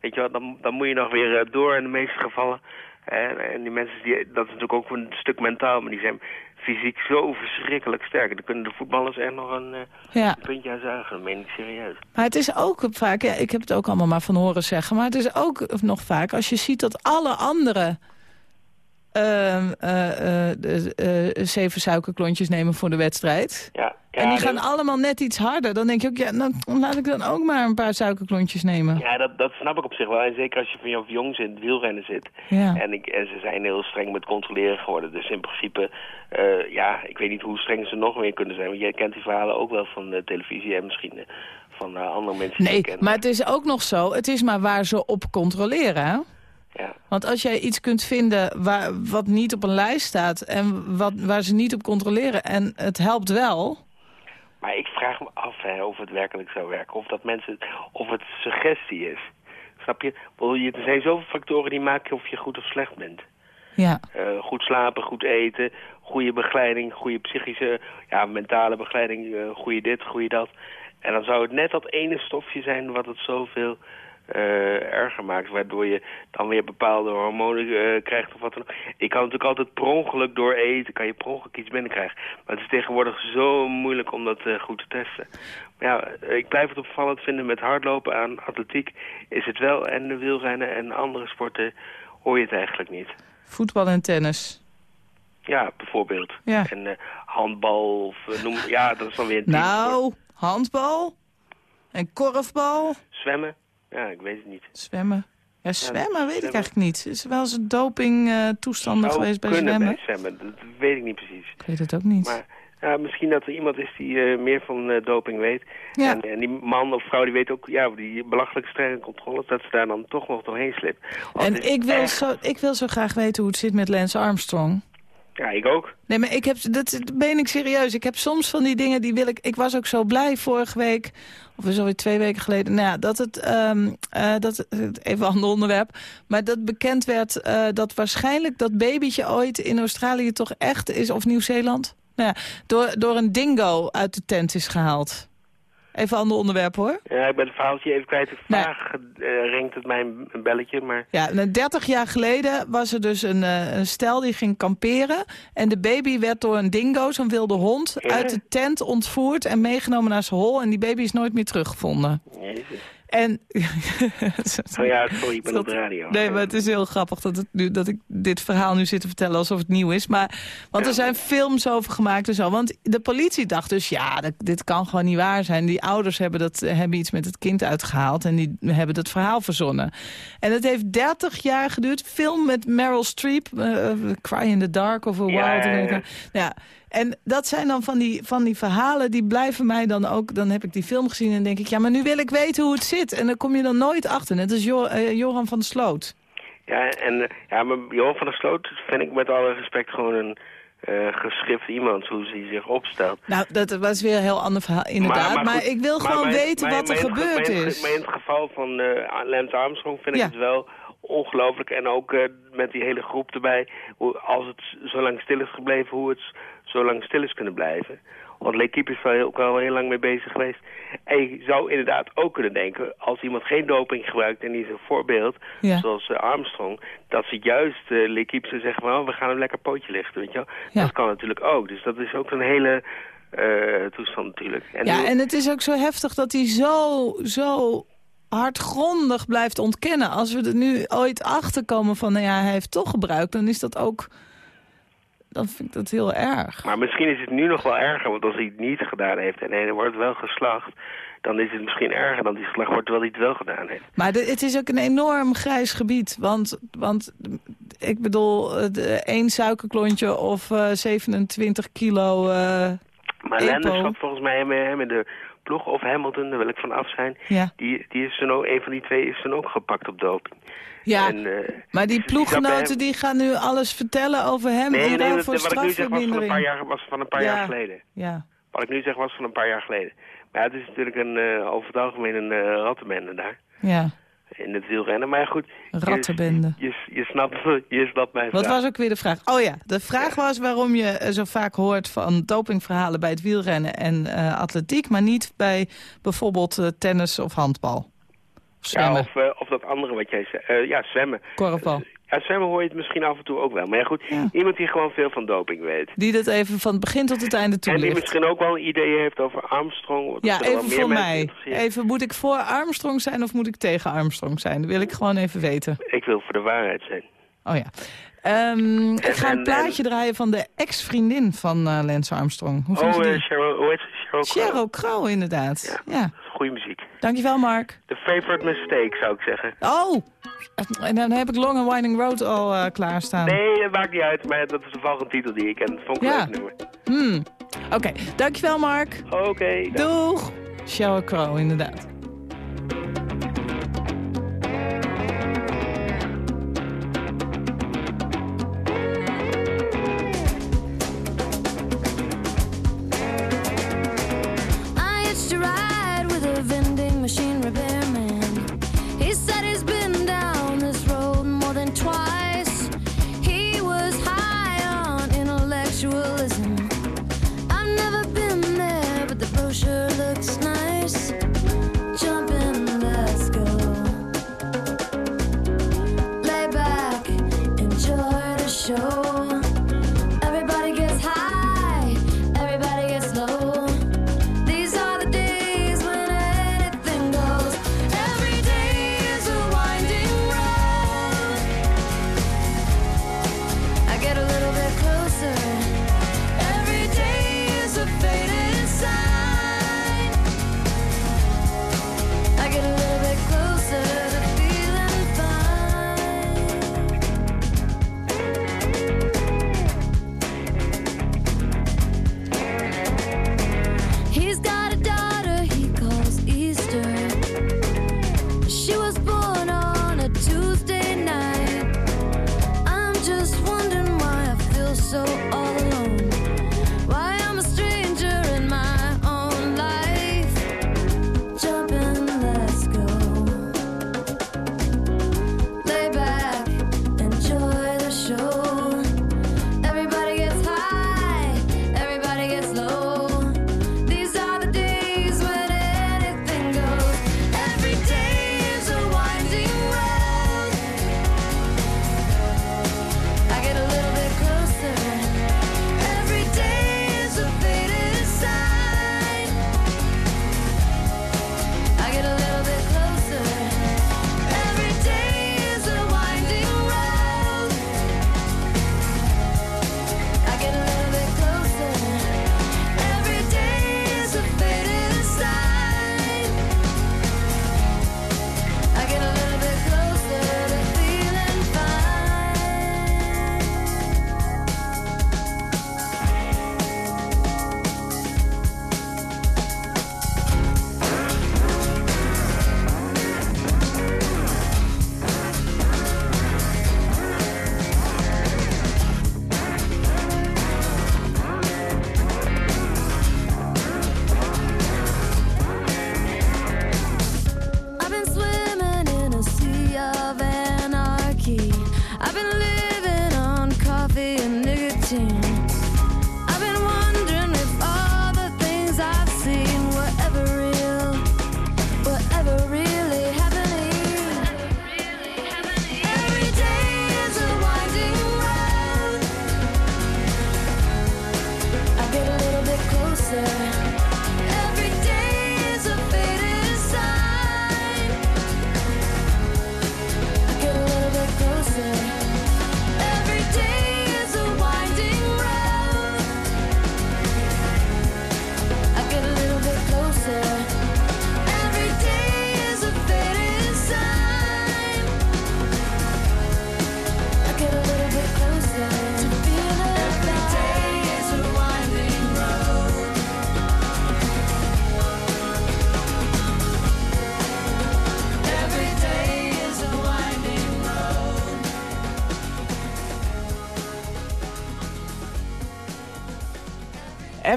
weet je dan, dan moet je nog weer uh, door in de meeste gevallen. En, en die mensen, die, dat is natuurlijk ook een stuk mentaal, maar die zijn fysiek zo verschrikkelijk sterk. Dan kunnen de voetballers echt nog een uh, ja. puntje aan zuigen. Dat meen ik serieus. Maar het is ook vaak, ja, ik heb het ook allemaal maar van horen zeggen... maar het is ook nog vaak, als je ziet dat alle andere uh, zeven suikerklontjes nemen voor de wedstrijd. Ja, ja, en die dat- gaan allemaal net iets harder. Dan denk je ook, ja, dan laat ik dan ook maar een paar suikerklontjes nemen. Ja, dat, dat snap ik op zich wel. En zeker als je van jong in het wielrennen zit. Ja. En, ik, en ze zijn heel streng met controleren geworden. Dus in principe, eh, ja, ik weet niet hoe streng ze nog meer kunnen zijn. Want jij kent die verhalen ook wel van de televisie en misschien eh, van eh, andere mensen die Nee, maar het is ook nog zo, het is maar waar ze op controleren, hè? Ja. Want als jij iets kunt vinden waar, wat niet op een lijst staat... en wat, waar ze niet op controleren en het helpt wel... Maar ik vraag me af hè, of het werkelijk zou werken. Of dat mensen, of het suggestie is. Snap je? Er zijn zoveel factoren die maken of je goed of slecht bent. Ja, Eh, goed slapen, goed eten, goede begeleiding, goede psychische, ja, mentale begeleiding, eh, goede dit, goede dat. En dan zou het net dat ene stofje zijn wat het zoveel eh, erger maakt, waardoor je dan weer bepaalde hormonen eh, krijgt of wat dan ook. Je kan natuurlijk altijd per ongeluk door eten, kan je per ongeluk iets binnenkrijgen. Maar het is tegenwoordig zo moeilijk om dat eh, goed te testen. Maar ja, ik blijf het opvallend vinden met hardlopen aan atletiek is het wel en de wielrennen en andere sporten hoor je het eigenlijk niet. voetbal en tennis. Ja, bijvoorbeeld. Ja. En handbal of noem... Ja, dat is dan weer. Nou, handbal en korfbal, Zwemmen? Ja, ik weet het niet. zwemmen. Ja, zwemmen weet ik eigenlijk niet. Is er wel eens een dopingtoestanden geweest bij kunnen zwemmen? bij zwemmen, dat weet ik niet precies. Ik weet het ook niet. Maar ja, misschien dat er iemand is die eh, meer van eh, doping weet. Ja. En, en die man of vrouw die weet ook, ja, die belachelijk strenge controles, dat ze daar dan toch nog doorheen slipt. En ik wil, echt- zo, ik wil zo graag weten hoe het zit met Lance Armstrong. Ja, ik ook. Nee, maar ik heb, dat dat meen ik serieus. Ik heb soms van die dingen die wil ik... Ik was ook zo blij vorige week, of is alweer twee weken geleden... Nou ja, dat het, ehm, eh, dat, even een ander onderwerp... maar dat bekend werd eh, dat waarschijnlijk dat babytje ooit in Australië toch echt is... of Nieuw-Zeeland? Nou ja, door, door een dingo uit de tent is gehaald. Even een ander onderwerp, hoor. Ja, ik ben het verhaaltje even kwijt. Vaag eh, ringt het mij een, een belletje, maar... Ja, nou, 30 jaar geleden was er dus een, eh, een stel die ging kamperen. En de baby werd door een dingo, zo'n wilde hond, Ja. uit de tent ontvoerd en meegenomen naar zijn hol. En die baby is nooit meer teruggevonden. Jezus. En... (laughs) Oh ja, sorry, ik ben op de radio. Nee, maar het is heel grappig dat, het nu, dat ik dit verhaal nu zit te vertellen alsof het nieuw is. Maar, want er zijn films over gemaakt en zo. Want de politie dacht dus, ja, dat- dit kan gewoon niet waar zijn. Die ouders hebben, dat, hebben iets met het kind uitgehaald en die hebben dat verhaal verzonnen. En het heeft 30 jaar geduurd. Film met Meryl Streep, eh, Cry in the Dark of a Wild. ja, ja. Ja, en dat zijn dan van die, van die verhalen, die blijven mij dan ook... Dan heb ik die film gezien en denk ik, ja, maar nu wil ik weten hoe het zit. En dan kom je dan nooit achter. Net als Jo- eh, Johan van der Sloot. Ja, en eh, ja, maar Johan van der Sloot vind ik met alle respect gewoon een eh geschift iemand, hoe hij zich opstelt. Nou, dat was weer een heel ander verhaal, inderdaad. Maar, goed, ik wil maar gewoon mijn- weten mijn- wat er mijn gebeurd is. Maar in het geval van eh Lance Armstrong vind ik het wel ongelooflijk. En ook met die hele groep erbij, hoe, als het zo lang stil is gebleven, hoe het zo lang stil is kunnen blijven. Want Keep is wel heel, ook wel heel lang mee bezig geweest. En je zou inderdaad ook kunnen denken, als iemand geen doping gebruikt en die is een voorbeeld, Ja. zoals eh, Armstrong, dat ze juist uh, Keep zou zeggen, van, oh, we gaan een lekker pootje lichten, weet je wel. Ja. Dat kan natuurlijk ook. Dus dat is ook een hele eh, toestand natuurlijk. En Ja, nu- en het is ook zo heftig dat hij zo, zo hardgrondig blijft ontkennen. Als we er nu ooit achter komen van, nou ja, hij heeft toch gebruikt... dan is dat ook... Dan vind ik dat heel erg. Maar misschien is het nu nog wel erger, want als hij het niet gedaan heeft en hij wordt wel geslacht, dan is het misschien erger dan die geslacht wordt terwijl hij het wel gedaan heeft. Maar de- het is ook een enorm grijs gebied. Want, want ik bedoel, eh, de- één suikerklontje of eh, 27 kilo... eh, Maar zat volgens mij hem in de ploeg of Hamilton, daar wil ik van af zijn. ja. Die, die is dan ook, een van die twee is dan ook gepakt op doping. Ja, En, eh, maar die ploeggenoten hem- die gaan nu alles vertellen over hem. Nee, en nee, voor wat ik nu zeg was van een paar jaar, was van een paar Ja. jaar geleden. Ja, Wat ik nu zeg was van een paar jaar geleden. Maar het is natuurlijk een, eh, over het algemeen een eh rattenbende daar. ja, In het wielrennen. Maar goed. rattenbende. Je, je, snapt, (laughs) je snapt mijn Wat vraag. was ook weer de vraag? Oh ja, de vraag was waarom je zo vaak hoort van dopingverhalen bij het wielrennen en atletiek, maar niet bij bijvoorbeeld tennis of handbal. Of Ja, zwemmen, of, eh, of dat andere wat jij zei. Eh, ja, zwemmen. korfbal. Ja, zwemmen hoor je het misschien af en toe ook wel. Maar ja, goed, Ja. iemand die gewoon veel van doping weet. Die dat even van het begin tot het einde En die toelicht. misschien ook wel ideeën heeft over Armstrong. Ja, even voor mij. Even, moet ik voor Armstrong zijn of moet ik tegen Armstrong zijn? Dat wil ik gewoon even weten. Ik wil voor de waarheid zijn. Oh ja. Ehm, ik ga een en- plaatje draaien van de ex-vriendin van eh, Lance Armstrong. Hoe Oh, die? Cheryl, hoe heet ze? Cheryl Crow. Cheryl Crow, inderdaad. Ja. Ja. Goeie muziek. Dankjewel, Mark. The favorite mistake, zou ik zeggen. Oh, en dan heb ik Long and Winding Road al eh, klaarstaan. Nee, dat maakt niet uit, maar dat is toevallig een titel die ik ken. Dat vond ik Ja. nummer. Hmm. Oké, dankjewel, Mark. Oké. Doeg. Cheryl Crow, inderdaad.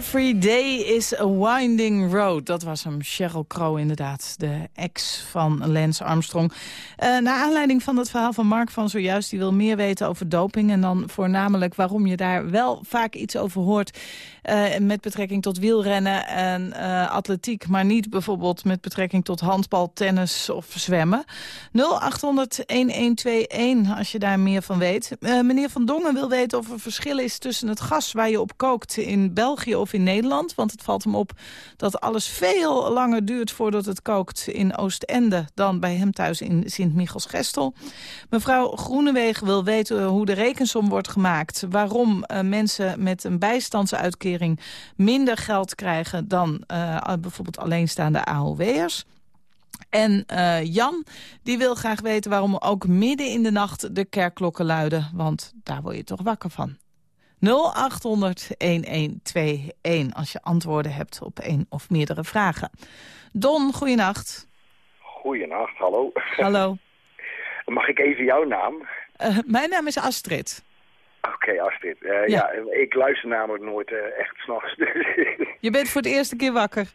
Every day is a winding road. Dat was hem, Sheryl Crow inderdaad, de ex van Lance Armstrong. Uh, naar aanleiding van het verhaal van Mark van zojuist... die wil meer weten over doping en dan voornamelijk waarom je daar wel vaak iets over hoort... Uh, met betrekking tot wielrennen en uh, atletiek... maar niet bijvoorbeeld met betrekking tot handbal, tennis of zwemmen. 0800-1121 als je daar meer van weet. meneer Van Dongen wil weten of er verschil is tussen het gas waar je op kookt in België of in Nederland. Want het valt hem op dat alles veel langer duurt voordat het kookt in Oostende... dan bij hem thuis in Sint-Michels-Gestel. Mevrouw Groenewegen wil weten hoe de rekensom wordt gemaakt. Waarom uh, mensen met een bijstandsuitkering minder geld krijgen... dan uh, bijvoorbeeld alleenstaande AOW'ers. En uh, Jan die wil graag weten waarom ook midden in de nacht de kerkklokken luiden. Want daar word je toch wakker van. 0800-1121 als je antwoorden hebt op één of meerdere vragen. Don, goeienacht. Goeienacht, hallo. Hallo. (laughs) Mag ik even jouw naam? Uh, mijn naam is Astrid. Oké, okay, Astrid. Uh, ja. ja. ik luister namelijk nooit uh, echt s'nachts. (laughs) je bent voor de eerste keer wakker?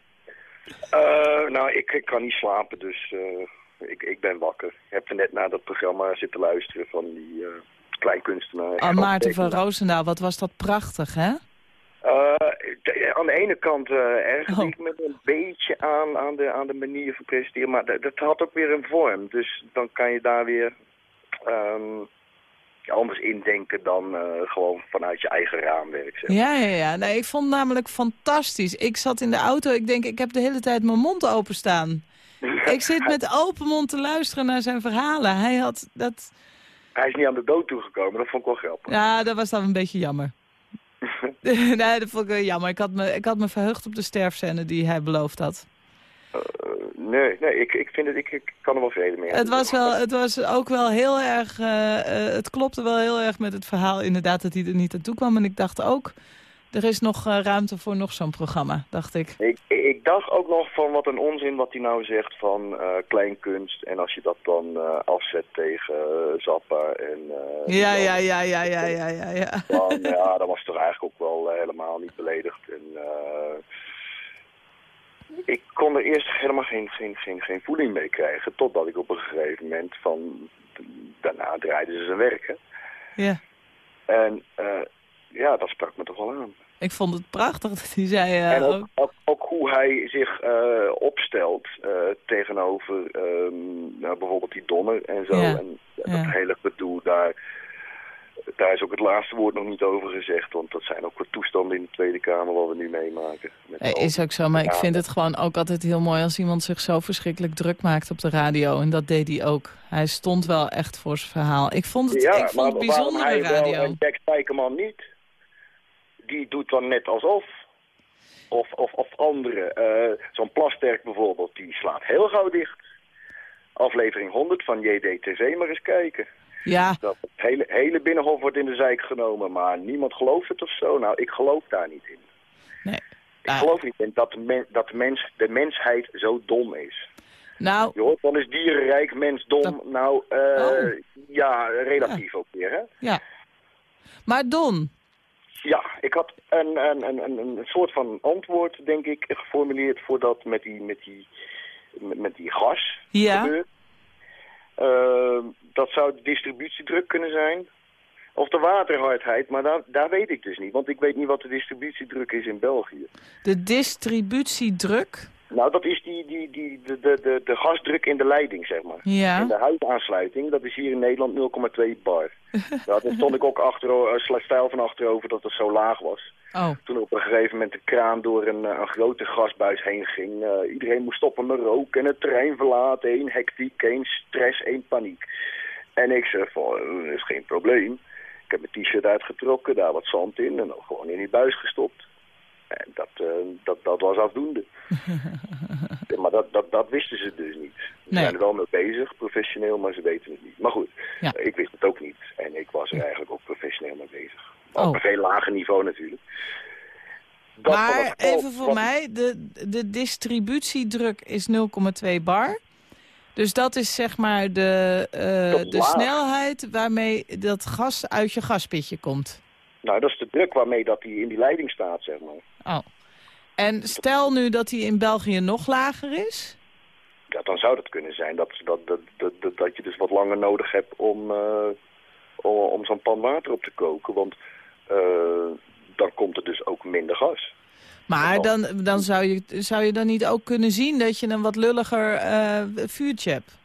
nou, ik, ik, kan niet slapen, dus ik, ik ben wakker. Ik heb er net naar dat programma zitten luisteren van die kleinkunstenaar. Ah, Maarten van Roosendaal, wat was dat prachtig, hè? Uh, aan de ene kant uh, ergens oh. met een beetje aan, aan, de, aan de manier van presenteren, maar dat, dat had ook weer een vorm. Dus dan kan je daar weer um, anders indenken dan uh, gewoon vanuit je eigen raamwerk. Zeg. Ja, ja, ja. Nee, ik vond het namelijk fantastisch. Ik zat in de auto, ik denk, ik heb de hele tijd mijn mond openstaan. (laughs) ik zit met open mond te luisteren naar zijn verhalen. Hij had dat... Hij is niet aan de dood toegekomen, dat vond ik wel grappig. Ja, dat was dan een beetje jammer. (laughs) nee, dat vond ik wel jammer. Ik had, me, ik had me verheugd op de sterfscène die hij beloofd had. Uh, nee, nee ik, ik vind het, ik, ik kan er wel vrede mee het was, wel, het was ook wel heel erg, uh, uh, het klopte wel heel erg met het verhaal inderdaad dat hij er niet naartoe kwam. En ik dacht ook, er is nog uh, ruimte voor nog zo'n programma, dacht ik. ik. Ik dacht ook nog van wat een onzin wat hij nou zegt van uh, kleinkunst. En als je dat dan uh, afzet tegen Zappa en... ja, ja, ja, ja, ja, ja, ja, ja. Dan, (laughs) ja, dat was toch eigenlijk ook wel helemaal niet beledigd. En, ik kon er eerst helemaal geen, geen, geen, geen voeling mee krijgen. Totdat ik op een gegeven moment van... Daarna draaiden ze zijn werk, hè. Ja. En ja, dat sprak me toch wel aan. Ik vond het prachtig dat hij zei... Uh, en ook, ook, ook, hoe hij zich uh, opstelt uh, tegenover um, nou, bijvoorbeeld die Donner en zo. Ja. En ja. dat hele gedoe, daar, daar is ook het laatste woord nog niet over gezegd. Want dat zijn ook wat toestanden in de Tweede Kamer wat we nu meemaken. is ook zo, maar ik vind het gewoon ook altijd heel mooi... als iemand zich zo verschrikkelijk druk maakt op de radio. En dat deed hij ook. Hij stond wel echt voor zijn verhaal. Ik vond het, ja, ik vond het bijzondere radio. en Jack Spijkerman niet? Die doet dan net alsof. Of, of, of andere. Uh, Zo'n Plasterk bijvoorbeeld, die slaat heel gauw dicht. Aflevering 100 van JDTV maar eens kijken. Ja. Dat het hele, hele binnenhof wordt in de zijk genomen, maar niemand gelooft het of zo. Nou, ik geloof daar niet in. Nee. Ik uh, geloof niet in dat, de, men, dat de, mens, de mensheid zo dom is. Nou... Je hoort wel eens dierenrijk, mens dom. Dat... Nou, uh, oh. ja, relatief ja. ook weer, hè? Ja. Maar Don, ja, ik had een, een, een, een soort van antwoord, denk ik, geformuleerd voor dat met die, met die, met, met die gas ja. gebeurt. Uh, dat zou de distributiedruk kunnen zijn. Of de waterhardheid, maar daar, daar weet ik dus niet. Want ik weet niet wat de distributiedruk is in België. De distributiedruk? Nou, dat is die, die, die, de, de, de, de gasdruk in de leiding, zeg maar. Ja. In de huisaansluiting, dat is hier in Nederland 0,2 bar. (laughs) ja, toen stond ik ook achter, stijl van achterover dat het zo laag was. Oh. Toen op een gegeven moment de kraan door een, een grote gasbuis heen ging. Uh, iedereen moest stoppen met roken en het terrein verlaten. Eén hectiek, één stress, één paniek. En ik zeg van, dat is geen probleem. Ik heb mijn t-shirt uitgetrokken, daar wat zand in en dan gewoon in die buis gestopt. En dat, uh, dat, dat was afdoende. (laughs) maar dat, dat, dat wisten ze dus niet. Ze nee. zijn er wel mee bezig, professioneel, maar ze weten het niet. Maar goed, ja. ik wist het ook niet. En ik was er eigenlijk ook professioneel mee bezig. Oh. Op een veel lager niveau natuurlijk. Dat maar even voor mij, de, de distributiedruk is 0,2 bar. Dus dat is zeg maar de, uh, de snelheid waarmee dat gas uit je gaspitje komt. Nou, dat is de druk waarmee dat hij in die leiding staat, zeg maar. Oh. En stel nu dat hij in België nog lager is? Ja, dan zou dat kunnen zijn dat, dat, dat, dat, dat, je dus wat langer nodig hebt om, eh, om, om zo'n pan water op te koken. Want eh, dan komt er dus ook minder gas. Maar dan, dan zou, je, zou je dan niet ook kunnen zien dat je een wat lulliger eh, vuurtje hebt?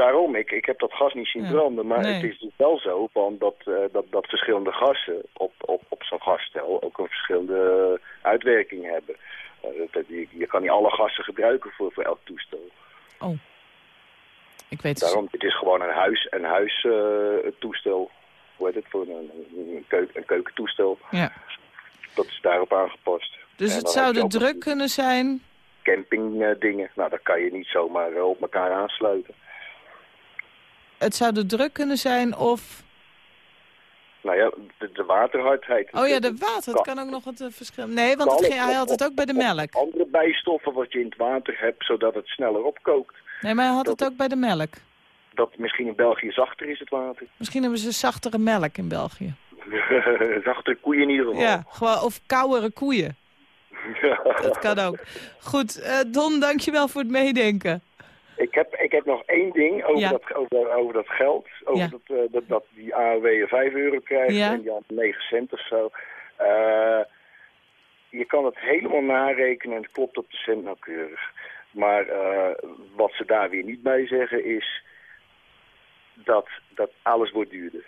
Daarom, ik, ik heb dat gas niet zien branden. Maar Nee. het is dus wel zo van dat, eh, dat, dat verschillende gassen op, op, op zo'n gasstel ook een verschillende uitwerking hebben. Eh, dat, je, je kan niet alle gassen gebruiken voor, voor elk toestel. Oh. Ik weet Daarom, het is gewoon een huis, een huis eh, toestel. Hoe heet het? Voor een, een, keuk, een keukentoestel. Ja. Dat is daarop aangepast. Dus En het zou de druk kunnen zijn... campingdingen. nou, dat kan je niet zomaar op elkaar aansluiten. Het zou de druk kunnen zijn of... Nou ja, de, de waterhardheid. Oh ja, de water, het kan ook nog het eh, verschil... Nee, want het, hij had het ook bij de melk. Andere bijstoffen wat je in het water hebt, zodat het sneller opkookt. Nee, maar hij had het ook bij de melk. Dat misschien in België zachter is, het water. Misschien hebben ze zachtere melk in België. (laughs) Zachtere koeien in ieder geval. Ja, gewoon, of kouwere koeien. (laughs) Dat kan ook. Goed, eh, Don, dankjewel voor het meedenken. Ik heb, ik heb nog één ding over, Ja. dat, over, over dat geld. Over Ja. dat, eh, dat, dat die AOW 5 euro krijgt Ja. en die aan 9 cent of zo. Eh, je kan het helemaal narekenen en het klopt op de cent nauwkeurig. Maar eh, wat ze daar weer niet bij zeggen is dat, dat alles wordt duurder.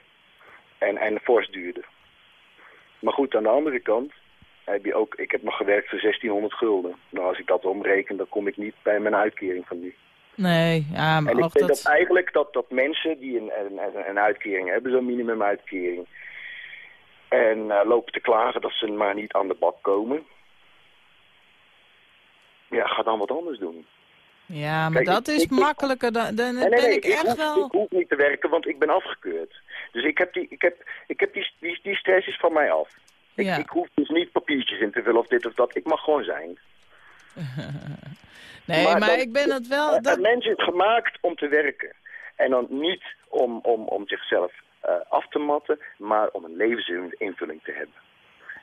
En, en fors duurder. Maar goed, aan de andere kant heb je ook... Ik heb nog gewerkt voor 1600 gulden. Nou, als ik dat omreken, dan kom ik niet bij mijn uitkering van nu. Nee, ja, maar En ik denk dat... dat eigenlijk dat, dat mensen die een, een, een- uitkering hebben, zo'n minimumuitkering, en eh, lopen te klagen dat ze maar niet aan de bak komen, ja, ga dan wat anders doen. Ja, maar Kijk, dat ik- is ik- makkelijker. Dan, dan Nee, nee, ben nee, ik echt hoef, wel... ik hoef niet te werken, want ik ben afgekeurd. Dus ik heb die, ik heb, ik heb die, die, die stress is van mij af. Ik, Ja. ik hoef dus niet papiertjes in te vullen of dit of dat. Ik mag gewoon zijn. (laughs) Nee, maar, dan- ik ben het wel... Dat... mens is gemaakt om te werken. En dan niet om, om, om zichzelf eh, af te matten, maar om een levensinvulling te hebben.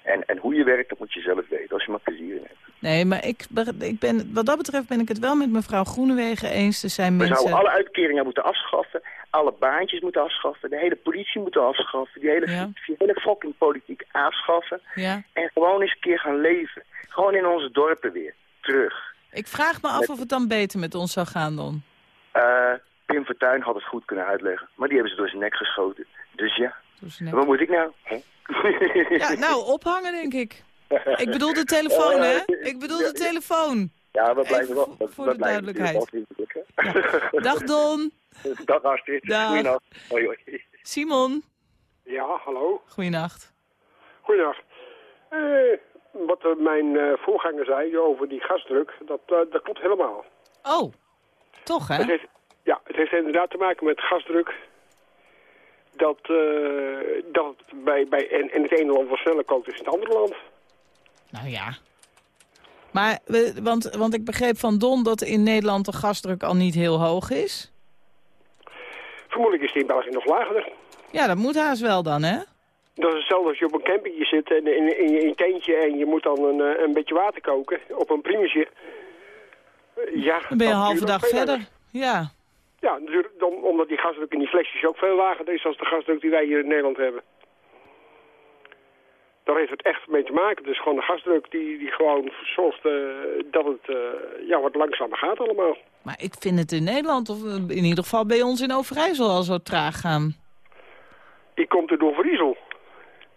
En, en hoe je werkt, dat moet je zelf weten, als je maar plezier in hebt. Nee, maar ik, ik ben, wat dat betreft ben ik het wel met mevrouw Groenewegen eens. Er zijn We mensen... zouden alle uitkeringen moeten afschaffen, alle baantjes moeten afschaffen, de hele politie moeten afschaffen, die hele, Ja. die hele fucking politiek afschaffen. Ja. En gewoon eens een keer gaan leven. Gewoon in onze dorpen weer, terug. Ik vraag me af Met- of het dan beter met ons zou gaan dan. Eh, Pim Fortuyn had het goed kunnen uitleggen, maar die hebben ze door zijn nek geschoten. Dus ja, Door zijn nek. wat moet ik nou? Hè? Ja, nou, ophangen denk ik. (laughs) Ik bedoel de telefoon, hè? Ik bedoel de telefoon. Ja, we blijven wel. voor- voor de blijven duidelijkheid. Dag Don. (laughs) Dag Astrid. Dag. Goeienacht. Hoi, hoi. Simon. Ja, hallo. Goeienacht. Goedendag. Eh, wat mijn eh, voorganger zei over die gasdruk, dat, eh, dat klopt helemaal. Oh, toch hè? Het heeft, ja, het heeft inderdaad te maken met gasdruk. Dat, eh, dat het bij, bij in, in het ene land wat sneller kookt dan in het andere land. Nou ja. Maar, want, want ik begreep van Don dat in Nederland de gasdruk al niet heel hoog is. Vermoedelijk is die in België nog lager. Ja, dat moet haast wel dan, hè? Dat is hetzelfde als je op een campingje zit en in, in, je- in je tentje en je moet dan een, eh, een beetje water koken op een primusje. Eh, Ja, Dan ben je een halve dag verder. langer. Ja. Ja, natuurlijk, dan, omdat die gasdruk in die flesjes ook veel lager is dan de gasdruk die wij hier in Nederland hebben. Daar heeft het echt mee te maken. Het is gewoon de gasdruk die, die gewoon zorgt eh, dat het ja, wat langzamer gaat allemaal. Maar ik vind het in Nederland, of in ieder geval bij ons in Overijssel, al zo traag gaan. Die komt er door Vriezel.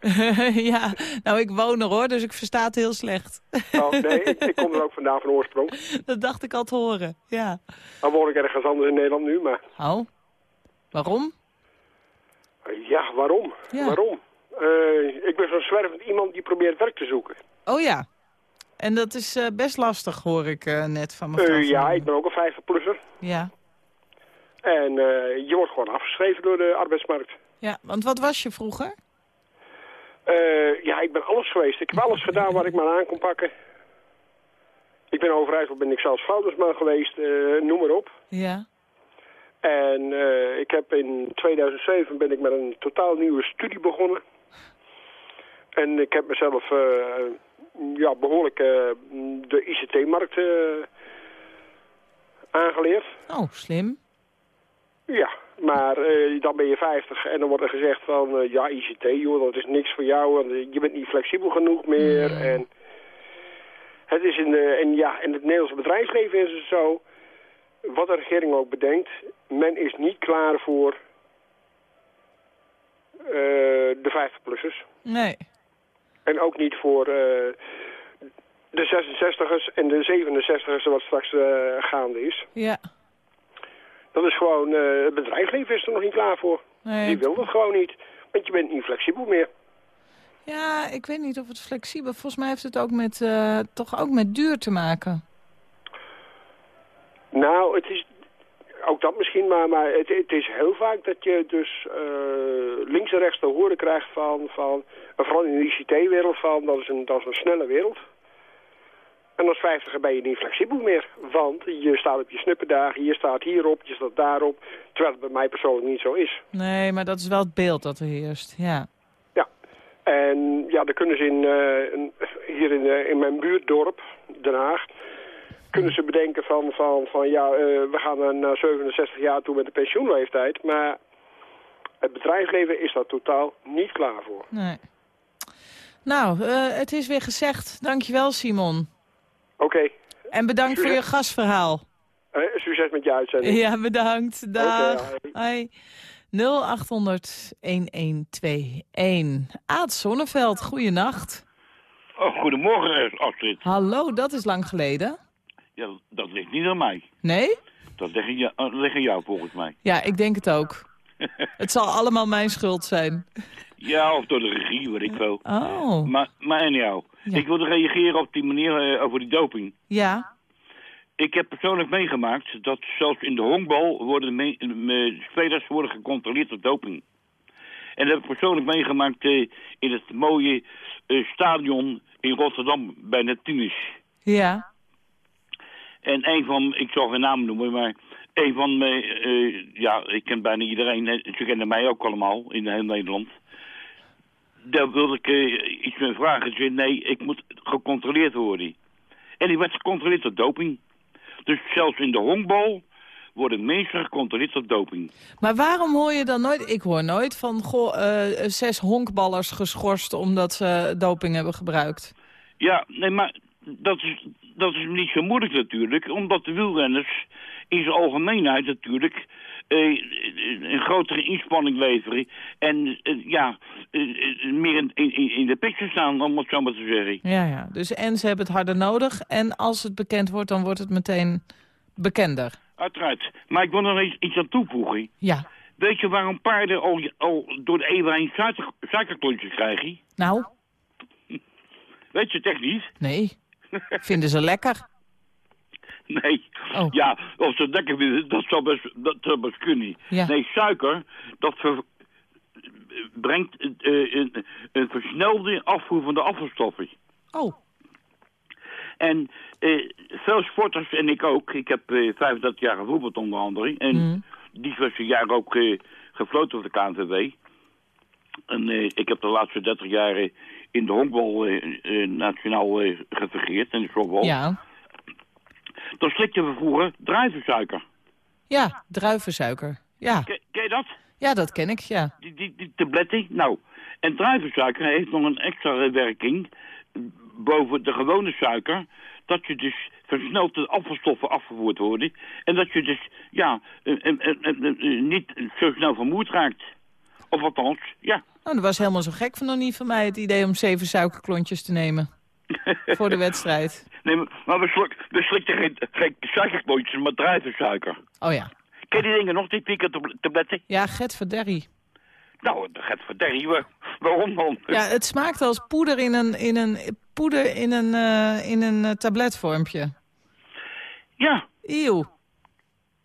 (laughs) ja, nou ik woon er hoor, dus ik versta het heel slecht. (laughs) Oh, nee, ik, ik kom er ook vandaan van oorsprong. (laughs) dat dacht ik al te horen, ja. Dan woon ik ergens anders in Nederland nu, maar Oh, waarom? eh, ja, waarom? Ja. Waarom? Eh, ik ben zo'n zwervend iemand die probeert werk te zoeken. Oh ja. En dat is eh, best lastig, hoor ik net van mevrouw. Ja, ik ben ook een 50-plusser. ja. En je wordt gewoon afgeschreven door de arbeidsmarkt. Ja, want wat was je vroeger? Eh, ja, ik ben alles geweest. Ik heb alles gedaan waar ik maar aan kon pakken. Ik ben Overijssel, ben ik zelfs vuilnisman geweest, eh, noem maar op. Ja. En eh, ik heb in 2007 ben ik met een totaal nieuwe studie begonnen. En ik heb mezelf ja, behoorlijk eh, de ICT-markt aangeleerd. Oh, slim. Ja, maar eh, dan ben je 50 en dan wordt er gezegd van... eh, ja, ICT, joh, dat is niks voor jou. Want eh, je bent niet flexibel genoeg meer. En het is in, de, en ja, in het Nederlandse bedrijfsleven is het zo... Wat de regering ook bedenkt, men is niet klaar voor de 50-plussers. Nee. En ook niet voor de 66ers en de 67ers wat straks gaande is. Ja. Dat is gewoon, eh, het bedrijfsleven is er nog niet klaar voor. Nee. Die wil dat gewoon niet. Want je bent niet flexibel meer. Ja, ik weet niet of het flexibel... Volgens mij heeft het ook met, eh, toch ook met duur te maken. Nou, het is ook dat misschien, maar, maar het, het is heel vaak dat je dus eh, links en rechts te horen krijgt van, van en vooral in de ICT-wereld van, dat is, een, dat is een snelle wereld. En als vijftiger ben je niet flexibel meer, want je staat op je snuppendagen, je staat hierop, je staat daarop, terwijl het bij mij persoonlijk niet zo is. Nee, maar dat is wel het beeld dat er heerst. Ja. En ja, dan kunnen ze in, eh, hier in, eh, in mijn buurtdorp, Den Haag, kunnen ze bedenken van, van, van ja, eh, we gaan naar- naar 67 jaar toe met de pensioenleeftijd. Maar het bedrijfsleven is daar totaal niet klaar voor. Nee. Nou, het is weer gezegd. Dankjewel, Simon. Oké, En bedankt voor je gastverhaal. eh, succes met je uitzending. Ja, bedankt. Dag. Oké, Hoi. 0800 1121. Aad Zonneveld, goeienacht. Oh, goedemorgen, Astrid. Hallo, dat is lang geleden. Ja, dat ligt niet aan mij. Nee? Dat ligt aan jou, dat ligt aan jou volgens mij. Ja, ik denk het ook. (laughs) Het zal allemaal mijn schuld zijn. Ja, of door de regie, weet ik veel. Oh. Maar, maar en Ik wilde reageren op die manier eh, over die doping. Ja. Ik heb persoonlijk meegemaakt dat zelfs in de honkbal worden me- spelers worden gecontroleerd op doping. En dat heb ik persoonlijk meegemaakt eh, in het mooie eh, stadion in Rotterdam bij Neptunus. Ja. En een van, ik zal geen naam noemen, maar een van mijn, eh, ja, ik ken bijna iedereen, eh, ze kennen mij ook allemaal in heel Nederland. Daar wilde ik eh, iets mee vragen. Ze zei, nee, ik moet gecontroleerd worden. En die werd gecontroleerd op doping. Dus zelfs in de honkbal worden mensen gecontroleerd op doping. Maar waarom hoor je dan nooit... Ik hoor nooit van, goh, eh, zes honkballers geschorst omdat ze doping hebben gebruikt. Ja, nee, maar dat is, dat is niet zo moeilijk natuurlijk, omdat de wielrenners in zijn algemeenheid natuurlijk een grotere inspanning leveren en eh, ja, eh, eh, meer in, in, in de picture staan, om het zo maar te zeggen. Ja, ja. Dus en ze hebben het harder nodig. En als het bekend wordt, dan wordt het meteen bekender. Uiteraard. Maar ik wil nog eens iets aan toevoegen. Ja. Weet je waarom paarden al, al door de eeuwen heen suiker, suikerklontjes krijgen? Nou, (laughs) Weet je niet? nee. (laughs) Vinden ze lekker? (laughs) Nee. Oh. Ja, of ze lekker vinden, dat zou best, dat zou best kunnen. Ja. Nee, suiker, dat ver- brengt eh, een, een versnelde afvoer van de afvalstoffen. Oh. En eh, veel sporters, en ik ook, ik heb eh 35 jaar gevoetbald onder andere, en Mm. diverse jaren ook eh, gefloten voor de KNVB. En eh, ik heb de laatste 30 jaar eh, in de honkbal eh, eh, nationaal eh gefungeerd, en de softbal. Ja. Dan slikten we vroeger druivensuiker. Ja, druivensuiker. Ja. Ken, ken je dat? Ja, dat ken ik, ja. Die, die, die tabletten? Nou, en druivensuiker heeft nog een extra werking boven de gewone suiker. Dat je dus versneld de afvalstoffen afgevoerd worden. En dat je dus, ja, niet zo snel vermoeid raakt. Of althans, ja. Nou, dat was helemaal zo gek van nog niet van mij het idee om zeven suikerklontjes te nemen. (laughs) voor de wedstrijd. Nee, maar, we, slik, we slikten geen, geen maar druivensuiker. Oh ja. Ken je die dingen nog, die pieken tabletten? Ja, Get Verderrie. Nou, dat gaat voor derrie. Waar- Waarom dan? Ja, het smaakt als poeder in een, in een, poeder in een, eh, in een eh, tabletvormpje. Ja. Eeuw.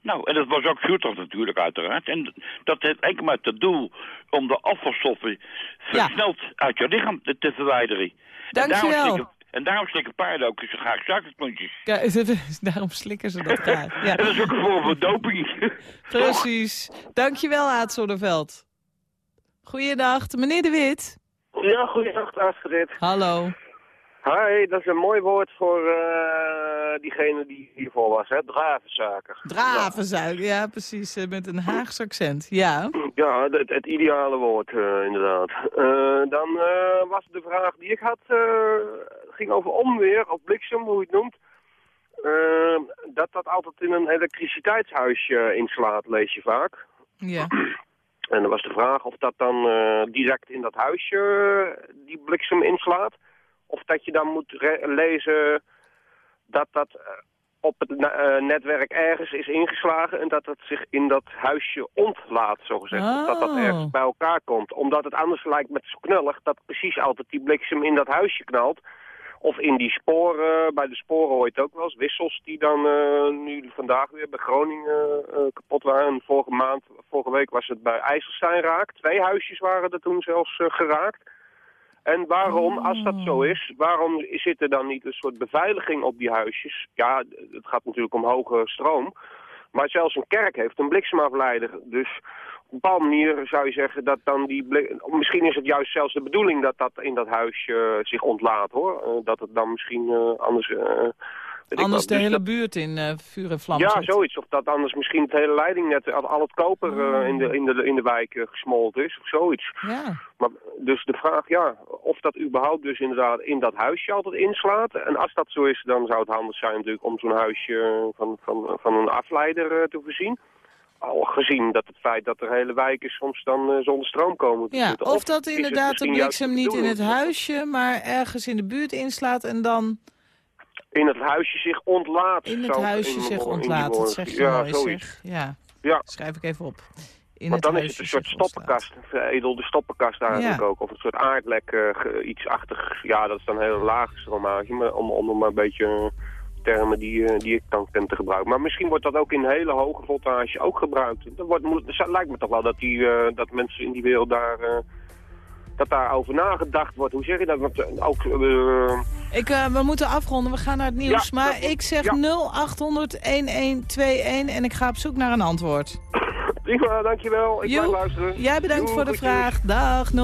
Nou, en dat was ook zuurtig natuurlijk uiteraard. En dat heeft enkel maar het doel om de afvalstoffen versneld uit je lichaam te, te verwijderen. Dankjewel. En daarom slikken paarden ook zo graag suikerklontjes. Ja, (laughs) daarom slikken ze dat graag. Ja. En (laughs) dat is ook een vorm van doping. (laughs) Precies. Dankjewel, Aad Zonneveld. Goeiedag, meneer De Wit. Ja, goeiedag Astrid. Hallo. Hi, dat is een mooi woord voor eh, diegene die hiervoor was, hè? Dravenzaker. Dravenzuiker, ja precies, eh, met een Haagse accent. Ja. Ja, het, het ideale woord, eh, inderdaad. Eh, dan eh, was de vraag die ik had, eh, ging over onweer, of bliksem, hoe je het noemt. Eh, dat dat altijd in een elektriciteitshuisje inslaat, lees je vaak. Ja. (clears throat) En dan was de vraag of dat dan eh, direct in dat huisje eh, die bliksem inslaat. Of dat je dan moet lezen dat dat eh, op het netwerk ergens is ingeslagen... en dat het zich in dat huisje ontlaat, zogezegd. Of Dat dat Oh. ergens bij elkaar komt. Omdat het anders lijkt met zo knullig dat precies altijd die bliksem in dat huisje knalt... Of in die sporen, bij de sporen hoor je het ook wel eens, wissels die dan eh, nu vandaag weer bij Groningen eh, kapot waren. En vorige maand, vorige week was het bij IJsselstein raak. Twee huisjes waren er toen zelfs eh, geraakt. En waarom, als dat zo is, waarom zit er dan niet een soort beveiliging op die huisjes? Ja, het gaat natuurlijk om hoge stroom. Maar zelfs een kerk heeft een bliksemafleider. Dus bepaalde manier zou je zeggen dat dan die... Misschien is het juist zelfs de bedoeling dat dat in dat huisje zich ontlaat, hoor. Eh, dat het dan misschien eh, anders... eh, Anders de Dus hele dat- buurt in eh, vuur en vlam ja, zit. zoiets. Of dat anders misschien het hele leidingnet, al, al het koper eh, in, de, in, de, in de wijk eh, gesmolten is, of zoiets. Ja. Maar, dus de vraag, ja, of dat überhaupt dus inderdaad in dat huisje altijd inslaat. En als dat zo is, dan zou het handig zijn natuurlijk om zo'n huisje van, van, van een afleider eh, te voorzien. Al gezien dat het feit dat er hele wijken soms dan eh, zonder stroom komen. Ja, of dat inderdaad de bliksem niet in het huisje, maar ergens in de buurt inslaat en dan In het huisje zich ontlaat. in het huisje zich ontlaat. Dat zeg je ja, mooi. Ja, Ja. schrijf ik even op. In Want het dan is het een soort stoppenkast, een veredelde stoppenkast eigenlijk Ja. ook. Of een soort aardlek, eh, iets achtig. Ja, dat is dan heel laag stromage, maar om, om er maar een beetje eh, termen die, eh, die ik dan ken te gebruiken. Maar misschien wordt dat ook in hele hoge voltage ook gebruikt. Dat wordt, lijkt me toch wel dat, die, eh, dat mensen in die wereld daar... eh, dat daarover nagedacht wordt. Hoe zeg je dat? Want ook... Ik, we moeten afronden, we gaan naar het nieuws. Ja, maar ik zeg ja. 0800-1121 en ik ga op zoek naar een antwoord. (coughs) prima, dankjewel. Ik blijf luisteren. Jij bedankt voor de vraag. Dag 0800-1121.